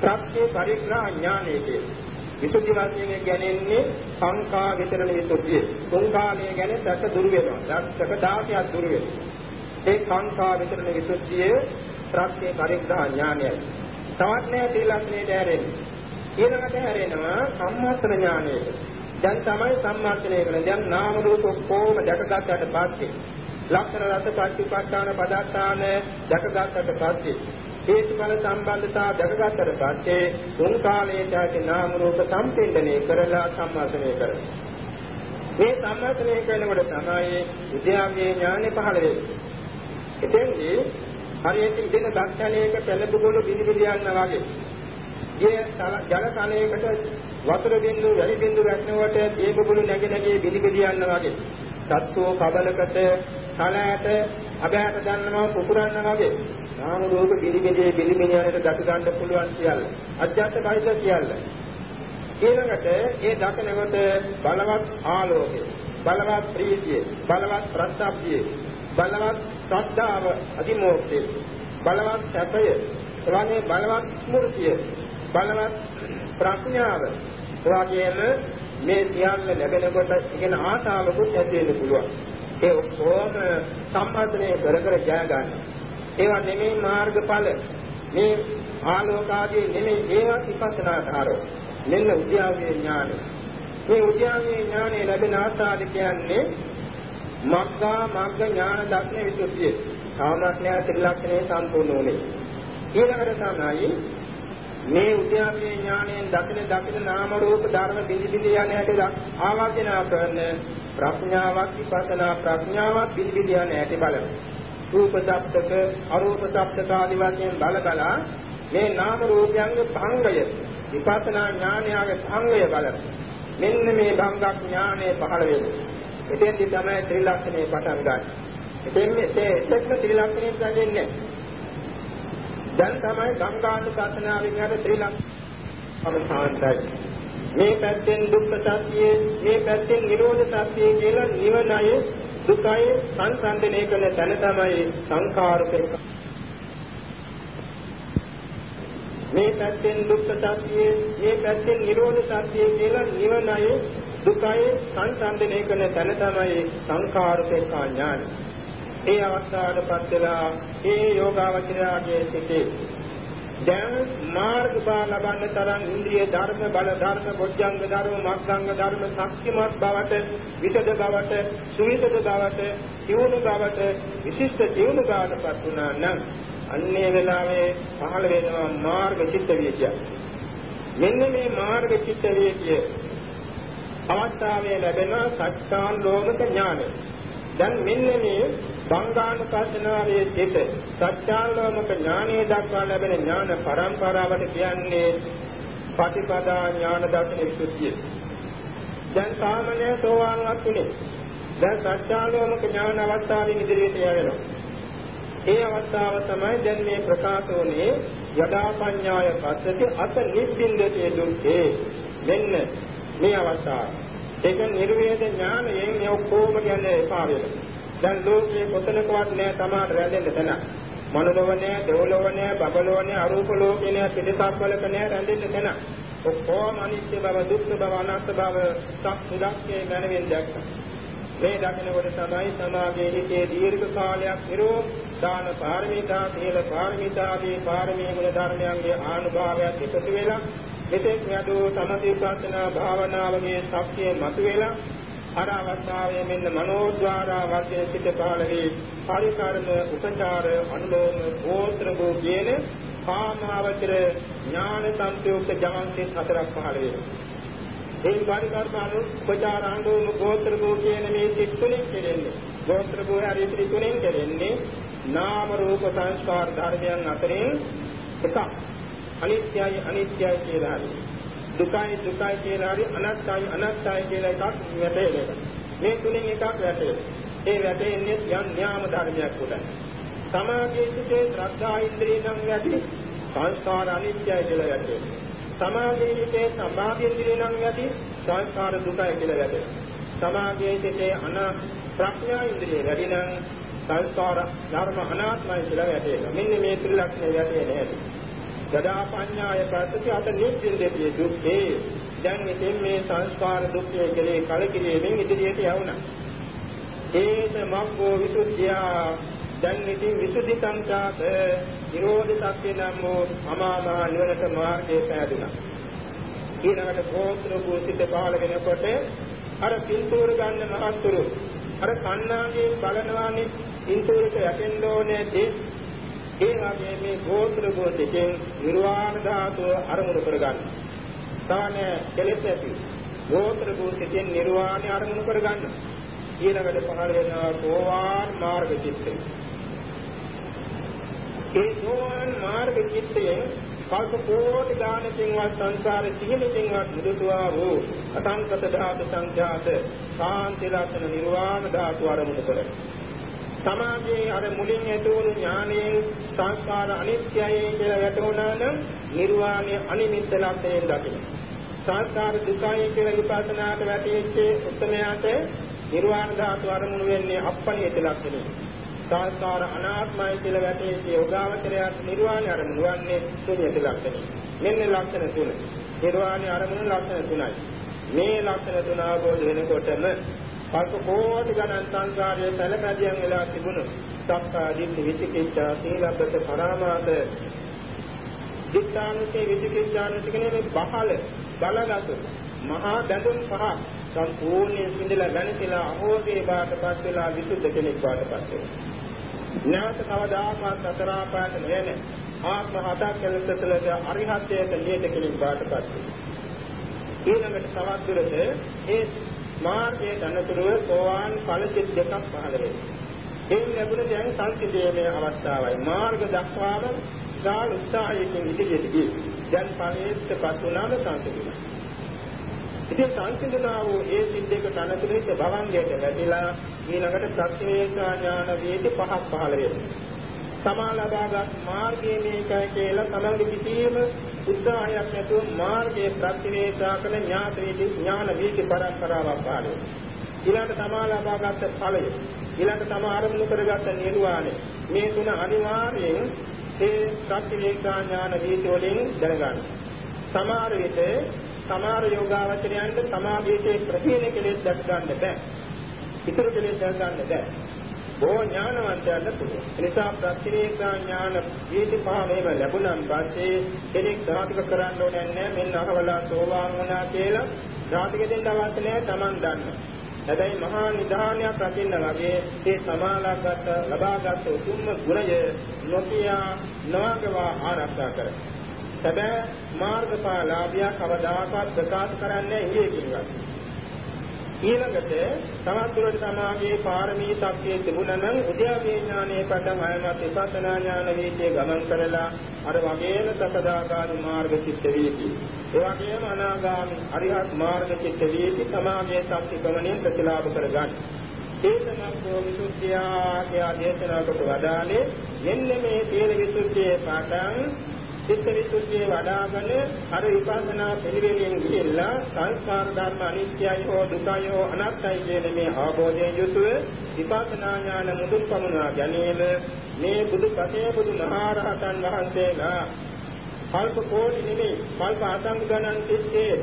ප්‍රත්‍ය පරිග්‍රහ ඥානය කියන්නේ. විසුද්ධි වාක්‍යයෙන් කියන්නේ සංකා විතරණ විසුද්ධිය. සංකාණය ගැන සැක දුරු වෙනවා. සැක 16ක් දුරු වෙනවා. ඒ සංකා විතරණ විසුද්ධිය ප්‍රත්‍ය පරිග්‍රහ ඥානයයි. තවත් නෑ තීලක්ෂණයට හැරෙන්නේ. ඊළඟට හැරෙනවා සම්මාසන ඥානය. දැන් තමයි සම්මාසනය කරන්නේ. දැන් නාම රූප කොහොම දැකගත්තට පස්සේ ලක්ෂණ රස පටිපට්ඨාන පදාර්ථාන දැකගත්තට පස්සේ හේතුඵල සම්බන්ධතාව දැකගත්තට පස්සේ තුන් කාලයට ඇති නාම රූප සම්පින්දනය කරලා සම්මාසනය කරනවා. මේ සම්මාසනය කරනකොට තමයි විද්‍යාවේ ඥානෙ පහළ වෙන්නේ. එතෙන්දී හරියට ඉඳන දක්ෂණයක පෙළඹුගොළු බිනිබිලි යනවා වගේ. ඒ ජල කණයකට වතුර බින්දුව වැලි බින්දුව වැටෙනකොට ඒ බුබුලු නැగి නැగి බිනිබිලි යනවා වගේ. සත්තු කබලකට කලයට අගයට ගන්නවා පුපුරන්න වගේ නාම රූප පිළිබිදී පිළිබිදී යනට දක ගන්න පුළුවන් කියලා. අධ්‍යාත්ම කයිද කියලා. ඊළඟට ඒ දකිනකොට බලවත් ආලෝකය, බලවත් ප්‍රීතිය, බලවත් ප්‍රසාප්තිය, බලවත් ශ්‍රද්ධාව, අදිමෝක්ෂය, බලවත් සැපය, එවැනි බලවත් ස්මෘතිය, බලවත් ප්‍රඥාව, එවාගෙම මේ සියල්ල ලැබෙනකොට ඉගෙන ආශාවකුත් ඇති වෙන්න පුළුවන්. ඒ ඔක්කොම සම්පූර්ණය කර කර ජය ගන්න. ඒවා නෙමෙයි මාර්ගඵල. මේ ආලෝකාදී නෙමෙයි ඒවා විපස්සනා ධාරෝ. මෙන්න උද්‍යාවේ ඥානය. මේ උද්‍යාවේ ඥානය ලැබෙන ආසාද කියන්නේ මග්ගා මග්ග ඥාන දක්න විසුද්ධිය. තාමත් නෑ ත්‍රිලක්ෂණය සම්පූර්ණ වුණේ. ඊළඟට තමයි මේ උද්‍යාවේ ඥානයෙන් දකින දකින නාම රූප ධර්ම බිඳි බිඳි යන හැටි ආවාදනා කරන ප්‍රඥාවක් විපස්සනා ප්‍රඥාවක් බිඳි බිඳි යන හැටි බලන. රූප සප්තක අරූප සප්තක ආදී වශයෙන් බල බලා මේ නාම රූපයන්ගේ භංගය විපස්සනා ඥානයගේ භංගය බලන. මෙන්න මේ භංගක් ඥානය පහළ වෙන්නේ. එතෙන්දි තමයි ත්‍රිලක්ෂණේ පටන් ගන්න. එතෙන් මේ එක්ක ත්‍රිලක්ෂණේ ගන්නේ දැන් තමයි ගංගානුපස්සනාවෙන් යන ත්‍රිලක්ෂණ අවසානයි. මේ පැත්තෙන් දුක්ඛ සත්‍යය, මේ පැත්තෙන් නිරෝධ සත්‍යය කියලා නිවනය දුකයි සංසන්දනය කරන තැන තමයි සංඛාරක මේ පැත්තෙන් දුක්ඛ සත්‍යය, මේ පැත්තෙන් නිරෝධ සත්‍යය කියලා නිවනය දුකයි සංසන්දනය කරන තැන තමයි සංඛාරක ඥානයි. ඒ අවස්ථාවටපත් වෙලා ඒ යෝගාවචරයාගේ සිටේ දැන් මාර්ගඵල ලබන්න තරම් ඉන්ද්‍රිය ධර්ම බල ධර්ම බොජ්ජංග ධර්ම මග්ගංග ධර්ම ශක්තිමත් බවට විසද බවට සුවිසද බවට දියුණු බවට විශිෂ්ට දියුණු බවටපත් වුණා නම් අන්නේ වෙලාවේ පහළ වෙනවා මාර්ග චිත්ත විචය මෙන්න මේ මාර්ග චිත්ත විචය අවස්ථාවේ ලැබෙන සත්‍යාන් ලෝමක ඥානය. දැන් මෙන්න මේ සංගානුපස්සනාවේ සිට සත්‍යාලෝමක ඥානයේ දක්වා ලැබෙන ඥාන පරම්පරාවට කියන්නේ පටිපදා ඥාන දර්ශන විසුද්ධිය. දැන් සාමාන්‍ය සෝවාන්වත් උනේ. දැන් සත්‍යාලෝමක ඥාන අවස්ථාවෙන් ඉදිරියට යවෙනවා. ඒ අවස්ථාව තමයි දැන් මේ ප්‍රකාශ වුනේ යදා පඤ්ඤාය පස්සති අත නිබ්බින්දතේ දුක්ඛේ. මෙන්න මේ අවස්ථාව. ඒක නිර්වේද ඥානයෙන් මේ ඔක්කොම කියන්නේ එපා වෙනවා. දැන් ලෝකයේ කොතනකවත් නෑ තමාට රැඳෙන්න තැන. මනුලව නෑ, දෙව්ලොව නෑ, බබලොව නෑ, අරූප ලෝකේ නෑ, පිළිසක් වලක නෑ රැඳෙන්න තැන. ඔක්කොම අනිත්‍ය බව, දුක්ඛ බව, අනාත්ම බව සක්සුදක්කේ ගැනවෙන් දැක්කා. මේ දකිනකොට තමයි සමාගයේ හිතේ දීර්ඝ කාලයක් නිරෝ දාන පාරමිතා, සීල පාරමිතා ආදී පාරමී ගුණ ධර්මයන්ගේ ආනුභාවයක් එකතු වෙලා මෙතෙක් යදෝ සමථ විපස්සනා භාවනාවගේ ශක්තිය මතුවෙලා අර අවස්ථාවේ මෙන්න මනෝද්වාරා වර්ගයේ සිට පහළ වී පරිකාරම උපචාර අනුලෝම ගෝත්‍රභෝ කියන කාමාවචර ඥාන සංයුක්ත ජවන්තින් හතරක් පහළ වෙනවා ඒ පරිකාරම උපචාර අනුලෝම ගෝත්‍රභෝ කියන මේ සිත් තුලින් කෙරෙන්නේ. ගෝත්‍රභෝ හරි තුලින් කෙරෙන්නේ නාම රූප සංස්කාර ධර්මයන් අතරින් එකක්. අනිත්‍යයි අනිත්‍යයි කියලා හරියි දුකයි දුකයි කියලා හරි අනත්තයි අනත්තයි කියලා එකක් වැටේන මේ තුනෙන් එකක් වැටේ ඒ වැටෙන්නේ යම් න්‍යාම ධර්මයක් උඩයි. සමාගයේ සිටේ ශ්‍රද්ධා ඉන්ද්‍රිය නම් යටි සංස්කාර අනිත්‍යයි කියලා වැටේ සමාගයේ සිටේ සමාධි ඉන්ද්‍රිය නම් යටි සංස්කාර දුකයි කියලා වැටේ සමාගයේ සිටේ අන ප්‍රඥා ඉන්ද්‍රිය වැඩි නම් සංස්කාර ධර්ම අනාත්මයි කියලා වැටේ මෙන්න මේ ත්‍රිලක්ෂණය වැටේ නැහැ. ගදා පඤ්ඤාය පස්සති අත නිච්චින්දේ දුක්ඛේ. දැන් ඉතින් මේ සංස්කාර දුක්ඛය කෙරේ කලකිරීමෙන් ඉදිරියට යවුණා. ඒත මග්ගෝ විසුද්ධිය. දැන් ඉතින් විසුද්ධි සංඛාත නිරෝධ සත්‍ය නම් වූ අමාමහ නිවනට මාර්ගය පෑදුනා ඊළඟට ගෝත්‍ර භූසිත පහළ වෙනකොට අර පින්තූර ගන්න මහත්තුරු අර කන්නාගේ බලනවානේ පින්තූරට යටෙන්න ඕනේ ඒ වගේ මේ ගෝත්‍ර ගෝත්‍රයෙන් නිර්වාණ ධාතුව අරමුණු කරගන්න. සාමාන්‍ය කෙලෙස් ඇති. ගෝත්‍ර ගෝත්‍රයෙන් නිර්වාණය අරමුණු කරගන්න. ඊළඟට පහළ වෙනවා සෝවාන් මාර්ග චිත්තය. ඒ සෝවාන් මාර්ග චිත්තයෙන් කල්ප කෝටි ගානකින්වත් සංසාරේ සිහිනකින්වත් මුදුතුවා වූ අසංකත ධාතු සංඛ්‍යාත සාන්ති ලක්ෂණ නිර්වාණ ධාතු ආරමුණු කරයි. සමාජයේ අර මුලින් ඇතුණු ඥානයෙන් සංස්කාර අනිත්‍යයි කියලා වැටුණා නම් නිර්වාණය අනිමිත්ත ලක්ෂණයෙන් දකින්න. සංස්කාර දුකයි කියලා විපස්සනාට වැටෙච්ච උත්තරයට නිර්වාණ ධාතු අරමුණු වෙන්නේ අප්පණිත ලක්ෂණය. සංස්කාර අනාත්මයි කියලා වැටෙච්ච යෝගාවචරයට නිර්වාණය අරමුණු වන්නේ ශුන්‍යත ලක්ෂණය. මෙන්න ලක්ෂණ තුන. නිර්වාණය අරමුණු ලක්ෂණ තුනයි. මේ ලක්ෂණ තුන අවබෝධ වෙනකොටම කල්ප කෝටි ගණන් සංසාරයේ සැලපැදියම් වෙලා තිබුණු සක්කා දිට්ඨි විචිකිච්ඡා සීලබ්බත පරාමාස දිට්ඨානුසේ විචිකිච්ඡානුසේ කියන මේ පහළ බලගත් මහා බඳුන් පහ සම්පූර්ණයෙන් සිඳලා වෙනතිලා අහෝගේ බාටපත් වෙලා විසුද්ධ කෙනෙක් බාටපත් වෙනවා. නැවත කවදාකවත් අතරාපාත නොවන ආත්ම හතක් කෙලෙසතලද අරිහත්ත්වයට නියත කෙනෙක් බාටපත් වෙනවා. ඊළඟට තවත් දුරට ඒ මාර්ගයේ ධනතුරුව සෝවාන් ඵල සිත් දෙකක් පහළ වෙනවා. ඒ ලැබුණ දැන් සංසිඳීමේ අවස්ථාවයි. මාර්ග දක්වාම සාල උත්සාහයකින් ඉදිරියට ගියේ. දැන් ඵලයේත් පසුනාම සංසිඳුණා. ඉතින් සංසිඳනා වූ ඒ සිද්දේක තනතුරෙහිද භවංගයට වැටිලා ඊළඟට ප්‍රත්‍යවේක්ෂා ඥාන වේදි පහක් පහළ වෙනවා. තමා ලබාගත් මාර්ගයේ මේකයි කියලා තමන්ගේ කිසියම් උත්සාහයක් නැතුව මාර්ගයේ ප්‍රතිවේක්ෂා කරන ඥාත වේදි ඥාන වේදි පරම්පරාවක් පහළ වෙනවා. ඊළඟට තමා ලබාගත් ඵලය ඊළඟට තමා ආරම්භ කරගත් නිර්වාණය මේ තුන අනිවාර්යයෙන් ඒ ප්‍රතිවේක්ෂා ඥාන වේදි වලින් දැනගන්න. සමහර විට සමහර යෝගාවචරයන්ට සමාධියේ ප්‍රතිනේ කෙලෙස් දැක් ගන්න බෑ. ඉතුරු කෙලෙස් දැක් ගන්න බෑ. බොහෝ ඥානවන්තයන්ට පුළුවන්. එනිසා ප්‍රතිවේක්ෂා ඥාන වීති පහමෙම ලැබුණන් පස්සේ කෙනෙක් ධාතික කරන්න ඕනේ නැහැ. මෙන්න අහවලා සෝවාන් වුණා කියලා ධාතික දෙන්න අවශ්‍ය නැහැ. Taman දන්න. හැබැයි මහා නිධානයක් රකින්න වගේ ඒ සමාලගත ලබාගත් උතුම්ම ගුණය නොකියා නොගවා ආරක්ෂා කරයි. සැබෑ මාර්ගඵලාභියා කවදාකවත් ප්‍රකාශ කරන්නේ ඉහේකින්වත්. ඊළඟට තවත් දුරට සමාගයේ පාරමී ශක්තිය තිබුණා නම් උද්‍යාවේ ඥානයේ පටන් අයමත් විපස්සනා ඥාන වීතිය ගමන් කරලා අර වගේම සකදාගාමී මාර්ග චිත්ත වීති. ඒ වගේම අනාගාමී අරිහත් මාර්ග චිත්ත වීති සමාගයේ ශක්ති ගමනින් ප්‍රතිලාභ කරගන්න. ඒතනකෝ විසුද්ධියා කියා දේශනා කොට වදාලේ මෙන්න මේ තීර විසුද්ධියේ පාඩම් චිත්ත විසුද්ධිය වඩාගෙන අර විපස්සනා පිළිවෙලින් ගිහිල්ලා සංස්කාර ධර්ම අනිත්‍යයි හෝ දුකයි හෝ අනාත්මයි කියන මේ අවබෝධයෙන් යුතුව විපස්සනා ඥාන මුදුන් පමුණවා ගැනීම මේ බුදු පසේ බුදු මහරහතන් වහන්සේලා කල්ප කෝටි නෙමෙයි කල්ප අසංග ගණන් තිස්සේ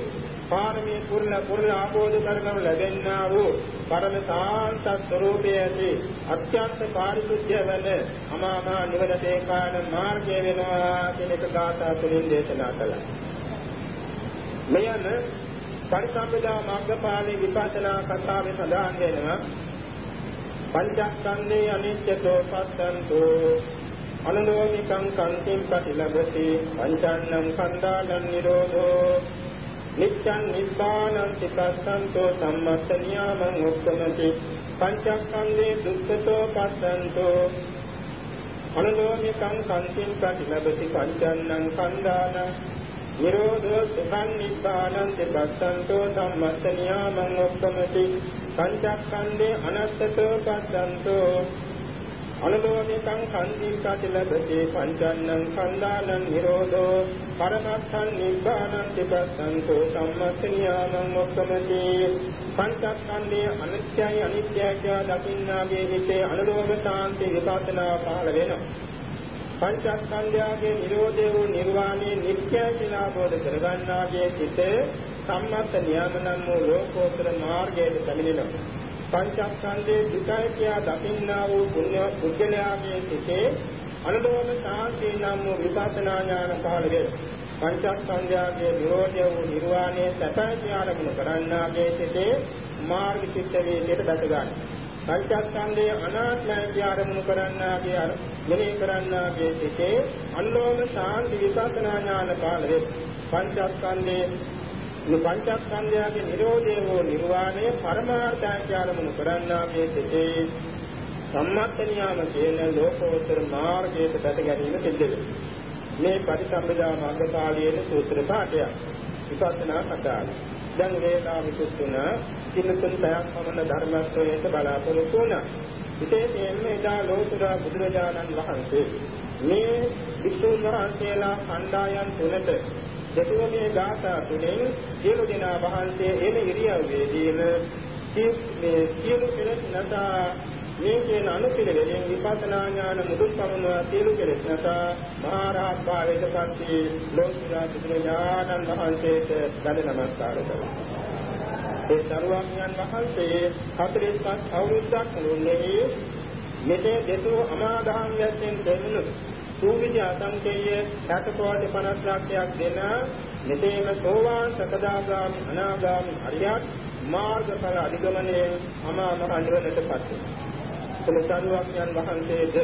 පාරමී පුරණ පුරණ ආબોධ කරගනු ලැබෙන්නා වූ පරම සාන්ත ස්වરૂපයේ ඇති අත්‍යන්ත පාරිශුද්ධ වන අමාමා නිවනට ඒකාන මාර්ගය වෙනවා කියන එක ගාථා තුළින් දේශනා කළා. මෙයන පරිසම්පදා මාර්ගපාණී විපස්සනා කතාවේ සඳහන් වෙනවා. පංචස්කන්ධේ අනිත්‍යතෝ පස්සන්තෝ අනලෝමිකං කන්තිං ප්‍රතිලබති. පංචන්නං කන්දානං නිරෝධෝ. නිච්ඡං නිබ්බානං සිකස්සන්තෝ සම්මස්ත නියාමං උත්තමති පංචස්කන්ධේ දුක්ඛතෝ පස්සන්තෝ අනලෝමිකං කන්තිං ප්‍රතිලබති පංචන්නං කන්දානං නිරෝධෝ සුඛං නිබ්බානං සිකස්සන්තෝ සම්මස්ත නියාමං උත්තමති පංචස්කන්ධේ අනත්තතෝ පස්සන්තෝ අනුලෝමිකං කන්දිං කතිලබතේ පංචන්නං කන්දානං නිරෝධෝ පරමත්තං නිබ්බානං තිපස්සන්තෝ සම්මස්සනියාමං මොක්කමති පංචස්කන්ධේ අනිත්‍යයි අනිත්‍යයි කියලා දකින්නාගේ හිතේ අනුලෝම සාන්ති විපස්සනා පහළ වෙනවා. පංචස්කන්ධයගේ නිරෝධය වූ නිර්වාණය නිත්‍යයි කියලා බෝධ කරගන්නාගේ හිතේ සම්මස්ත නියම නම් වූ ලෝකෝත්තර මාර්ගයට පැමිණෙනවා. පංචස්කන්ධයේ දුකයි කියා දකින්නා වූ පුණ්‍ය පුද්ගලයාගේ සිටේ අනුලෝම සාන්තිය නම් වූ විපස්සනා ඥාන පහළ වේ. පංචස්කන්ධයගේ නිරෝධය වූ නිර්වාණය සැපයි කියලා කරන්නාගේ සිටේ මාර්ග චිත්ත වේදයට දත ගන්න. පංචස්කන්ධයේ අනාත්මයි කියලා කරන්නාගේ අර මෙනෙහි කරන්නාගේ සිටේ අනුලෝම සාන්ති විපස්සනා ඥාන පහළ වේ. පංචස්කන්ධයේ මේ පංචස්කන්ධයගේ නිරෝධය හෝ නිර්වාණය පරමාර්ථාචාරමුණු කරන්නාගේ සිටේ සම්මත නියාම කියන ලෝකෝත්තර මාර්ගයට දැක ගැනීම සිද්ධ වෙනවා. මේ පටිසම්භිදා මාර්ගපාළියේ සූත්‍ර පාඨයක්. විපස්සනා කතාව. දැන් වේලාව විසුතුන කිනුතුන් පැයක් පමණ ධර්ම ශ්‍රවණයට බලාපොරොත්තු වුණා. විශේෂයෙන්ම එදා ලෝතුරා බුදුරජාණන් වහන්සේ මේ විසුණු වහන්සේලා කණ්ඩායම් තුනට දෙතුන්ගේ ගාථා තුනෙන් සියලු දෙනා වහන්සේ එන ඉරියව්වේදීම මේ සියලු කෙලෙස් නැසා මේ කියන අනුපිළිවෙලින් විපස්සනා ඥාන මුදුන් පමුණවා සියලු කෙලෙස් නැසා මහා රහත් භාවයට පත්වී ලෝතුරා බුදුරජාණන් වහන්සේට දඬ නමස්කාර කරනවා ඒ සරුවඥන් වහන්සේ 45 අවුරුද්දක් මුළුල්ලේ මෙතේ දෙතු අමාදහම් යැත්තෙන් දෙමුණු සූවිසි අසංකේය 60 කෝටි 50 ලක්ෂයක් දෙන මෙතේම සෝවාන් සකදාගාමි අනාගාමි අරියත් මාර්ගඵල අධිගමනයේ අමා මහ නිවනටපත් වෙනවා. කුලසාරුවක්යන් වහන්සේද?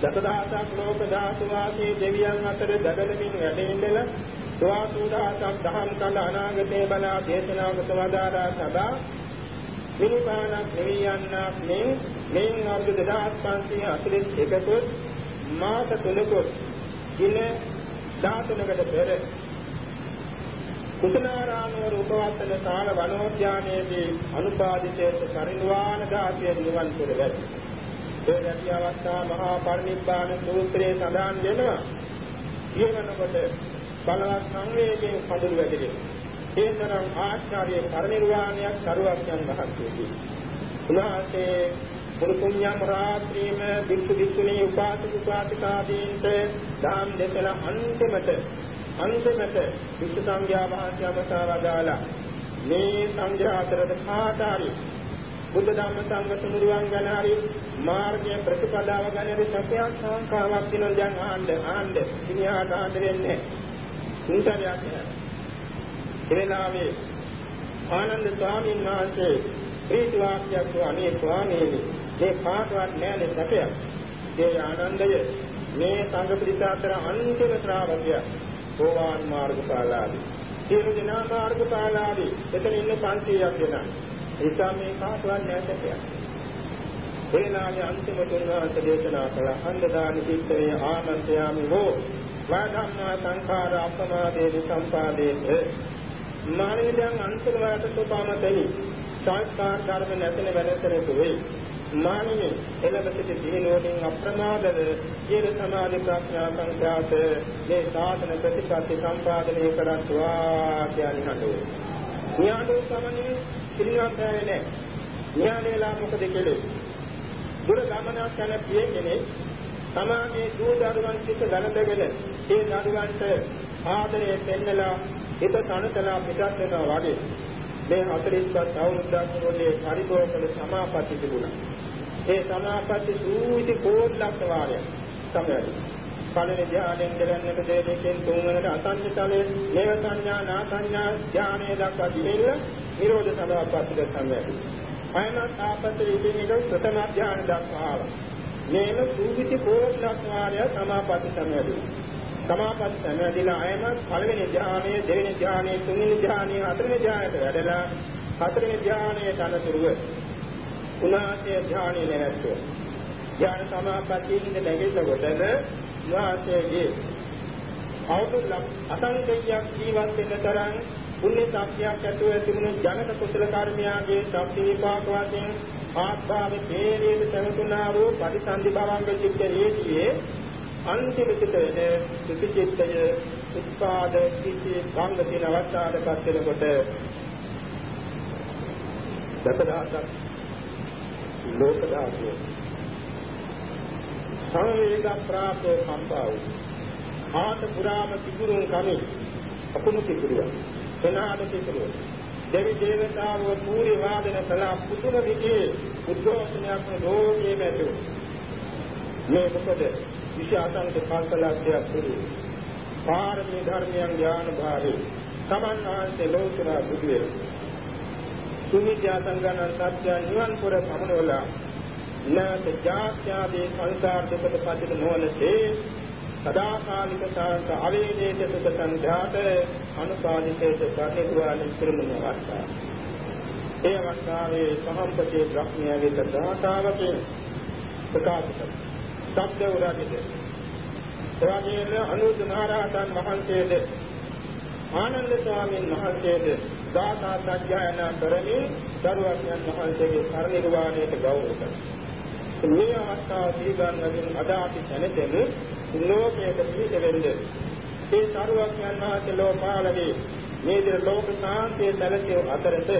දසදහසක් ලෝක ධාතු වාසී දෙවියන් අතර දඩලමින් වැඩ ඉඳලා සවාසුදාසක් දහම් කඳ අනාගතේ බලා දේශනාවක වදාරා සදා මිනිපානක් දෙවියන්ක් මේ මෙයින් අවුරුදු 2541 කුත් මාස තුනකුත් දින 13කට පෙර කුසනාරාමයේ රූපවත්තන සාල වනෝද්‍යානයේදී අනුපාදිතේත පරිනිවාන ධාතිය නිවන් පුර වැඩි. ඒ ගැටි අවස්ථා මහා පරිනිබ්බාන සූත්‍රයේ සඳහන් වෙනවා. ඊවනකොට බලවත් සංවේගයෙන් පඳුරු වැඩි. ඒ තරම් ආචාර්ය පරිනිර්වාණයක් කරුවක්යන් වහන්සේගේ. උන්වහන්සේ මුළු පුණ්‍යම් රාත්‍රියේම වික්ෂු වික්ෂුණී උපාසක උපාසිකාදීන්ට දාම් දෙකලා අන්තිමට අන්තිමට විසු සංඝයා වහන්සේ අවසාවදාලා මේ සංඝයා අතරට කාටාරි බුද්ධ ධම්ම සංඝ තුනුරුවන් ගැන හරි මාර්ගයේ ප්‍රතිපදාව ගැන හරි සත්‍යයක් සංකාවක් දිනන දැන් ආන්න ආන්න ඉනියාට ආන්න වෙන්නේ තුන්තරයක් එවෙලාවේ ආනන්ද ස්වාමීන් වහන්සේ ප්‍රීති වාක්‍යයක් අනේ ස්වාමීනි මේ කාටවත් නෑනේ සත්‍යයක් ඒ ආනන්දය මේ සංඝ පිරිස අතර අන්තිම ශ්‍රාවකයා. සෝවාන් මාර්ගඵලාදී සියලු දෙනා මාර්ගඵලාදී එතන ඉන්න 500ක් දෙනා. නිසා මේ කාටවත් නැතට එනාගේ අන්තිම තුන්වහන්ස දේශනා කළ. හන්දදාන චිත්තේ ආනන්දයාමි හෝ වාධම්මා සංඛාර අපමාදේ සම්පාදේත මානෙදන් අන්තිම වාට සෝපාමතෙහි සංස්කාර ධර්ම නැතන වැඩතරේ වේ මානිනේ එළඹසිට දිනෝලින් අප්‍රමාදව සියලු සමාධි ප්‍රඥා සංඛ්‍යාත මේ සාධන ප්‍රතිපත්ති සම්පාදනය කරත්වා කියන හඬු. ඥානෝ සමනේ පිළිගන්නේ නැහැ. ඥානේලා මොකද කෙලේ? දුර ගමනක් යන පිය කෙනෙක් සමාගයේ දූ දරුවන් සිට ගණදගෙන ඒ දරුවන්ට ආදරය පෙන්නලා හිත තනතලා පිටත් වෙනවා වගේ මේ 45 අවුරුද්දක් මොලේ පරිභෝග කළ සමාපatti තිබුණා. ඒ සමාපatti සූවිති කෝට්ලක් වාරයක් තමයි. පළවෙනි ධ්‍යානයෙන් දෙවන්නට දෙකෙන් තුන්වෙනිට අසංඥතලයේ නේව සංඥා නා සංඥා ධ්‍යානයේ දක්වා දිවෙන්න නිරෝධ සමාපත්තික සම්යති. අයනත් ආපත්තේ ඉදිරියට ප්‍රථම ධ්‍යාන දක්වා ආවා. මේන සූවිති කෝට්ලක් වාරය සමාපatti සම්යති. සමාපatti සම්යතිලා අයම පළවෙනි ධ්‍යානයේ දෙවෙනි ධ්‍යානයේ තුන්වෙනි ධ්‍යානයේ හතරවෙනි ධ්‍යානයට වැඩලා හතරවෙනි ධ්‍යානයේ තනතුරුව උනාසේ ධානය නැවැත්තුව. ධාන සමාපත්තියින්ද නැගෙනකොටද උනාසේගේ අවුරුදු අසංකේයයක් ජීවත් වෙන තරම් පුණ්‍ය ශක්තියක් ඇතුව තිබුණු ජනක කුසල කර්මයාගේ ශක්ති විපාක වශයෙන් ආත්මාවේ තේරෙන්න සැලසුණා වූ පරිසන්දි භවංග චිත්ත හේතියේ අන්තිම චිත්තයේ සුචිත්තය උත්පාද කිසි භංග තියෙන අවස්ථාවකපත් වෙනකොට දසදහසක් ලෝක ධාතුව සංවේග ප්‍රාප්තෝ කම්පාව ආත පුරාම තිගුරුන් කමි අකුණු තිගුරුව සනාද තිගුරුව දෙවි දේවතාවෝ පූර්ය වාදන කළා. පුදුම විදිහේ උද්ඝෝෂණයක් ලෝකයේ නැතු මේ මොකද? විශාසන්ත කාලකලක්ෂයක් පුරු පාරමී ධර්මයන් ඥාන භාවේ සමන් ආන්සේ ලෝකනා බුදු වෙනවා සුමිත්‍යා සංගණන් සත්‍ය නිවන් පුර පමනවලා නාත ජාත්‍යාදී සංසාර දුකට පතිත නොවනසේ සදාකාලික සාන්ත අවේදේත සුත සංඝාත අනුපාදිතේත පරිනිර්වාණ පිරුමුණ අවස්ථාව. ඒ අවස්ථාවේ සහම්පතේ බ්‍රහ්මයාගේ සදාතාවකේ ප්‍රකාශ කර. සබ්ද උරාගිත එවැගේම අනුරුද්ධ මහරහතන් වහන්සේද? ආනන්ද ස්වාමීන් වහන්සේද? ගාථා සජ්ජායනා කරමින් දරුවන්යන් වහන්සේගේ පරිනිර්වාණයට ගෞරව කරනවා. මේ අවස්ථාව පිළිගන්නමින් අද අපි දැනෙතෙමු ලෝකයේ පිහිට වෙන්නේ ඒ සරුවක්යන් වහන්සේ ලෝකාලදී මේ දින ලෝක සාන්තිය සැලසිය අතරත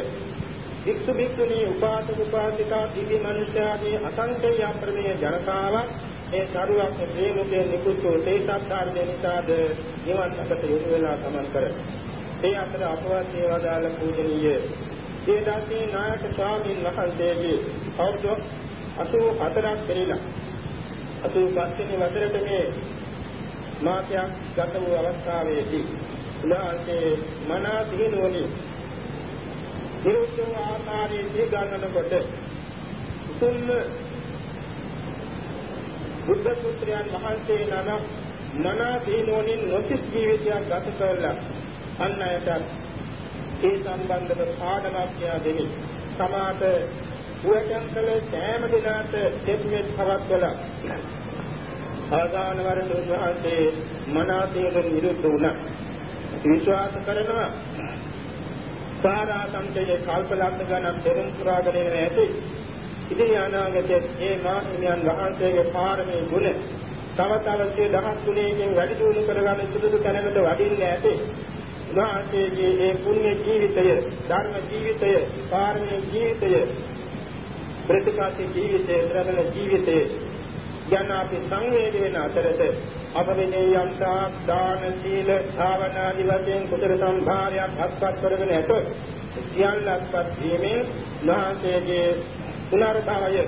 වික්ෂු වික්ෂුණී උපාසක උපාසිකා දිවි මනුෂ්‍යයාගේ අසංකේය අප්‍රමේය ජනතාවක් ඒ සරුවක් ප්‍රේමකේ නිකුත් වූ තේසත්කාර දෙනිසාද නිවන් අපට යොමු වෙලා ගමන් කරයි. ඒ අතර අපවත් සේවාදාල පූජනීය. දේදාසී නායක ස්වාමීන් වහන්සේගේ අවුරුදු 84ක් පෙරලා 85 වෙනි වසරට මේ මාසයක් ගත වූ අවස්ථාවේදී උන්වහන්සේ මනා දිනුවනි විරුද්ධ ආකාරයේ ගන්නකොට උතුම් බුද්ධ පුත්‍රයන් වහන්සේ නම මනා දිනුවනින් නොසිස් ජීවිතයක් ගත කළා අන් අයට ඒ සම්බන්ධව පාඩමක් කියා දෙමි සමාත උවටන් කළ සෑම දිනකට දෙපෙත් පවත්වලා ආගාන වරණ උන්වහන්සේ මනාතේට විරුද්ධ වුණා. විශ්වාස කරනවා සාරාසම්තයේ කල්පලක්ෂ ගණන් දෙරුම් පුරාගෙන ඇති. ඉතින් අනාගතයේ මේ මාහිමියන් වහන්සේගේ පාරමී ගුණ තව තව දහස් ගුණයකින් වැඩි දියුණු කරගන්න සුදුසු තැනකට වඩින්න ඇති. උන්වහන්සේගේ ඒ පුණ්‍ය ජීවිතය, ධර්ම ජීවිතය, පාරමී ජීවිතය, ප්‍රතිකාශී ජීවිතය, ශ්‍රමණ ජීවිතය යන අපි සංවේද වෙන අතරත අප වෙනේ යම්තා දාන සීල භාවනාදි වශයෙන් කුසල සම්භාරයක් අත්පත් කරගෙන ඇත සියල්ලක්පත් වීමෙන් නාසයේ පුනර්භවය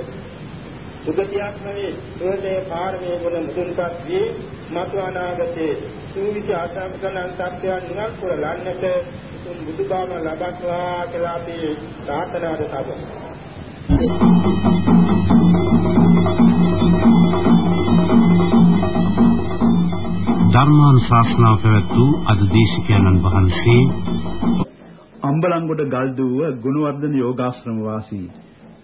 සුගතියක් නෙවේ ඒකේ පාරමී ගුණ මුදුන්පත් වී මතු අනාගතයේ සූවිසි ආසංකලන් සත්‍යයන් නිවන් පුර ලන්නට බුදුබාම ලබත්වා කියලා අපි ප්‍රාර්ථනාද සබඳ ධර්මානුශාසනාව පැවැත් වූ අද දේශිකානන් වහන්සේ අම්බලන්ගොඩ ගල්දුව ගුණවර්ධන යෝගාශ්‍රම වාසී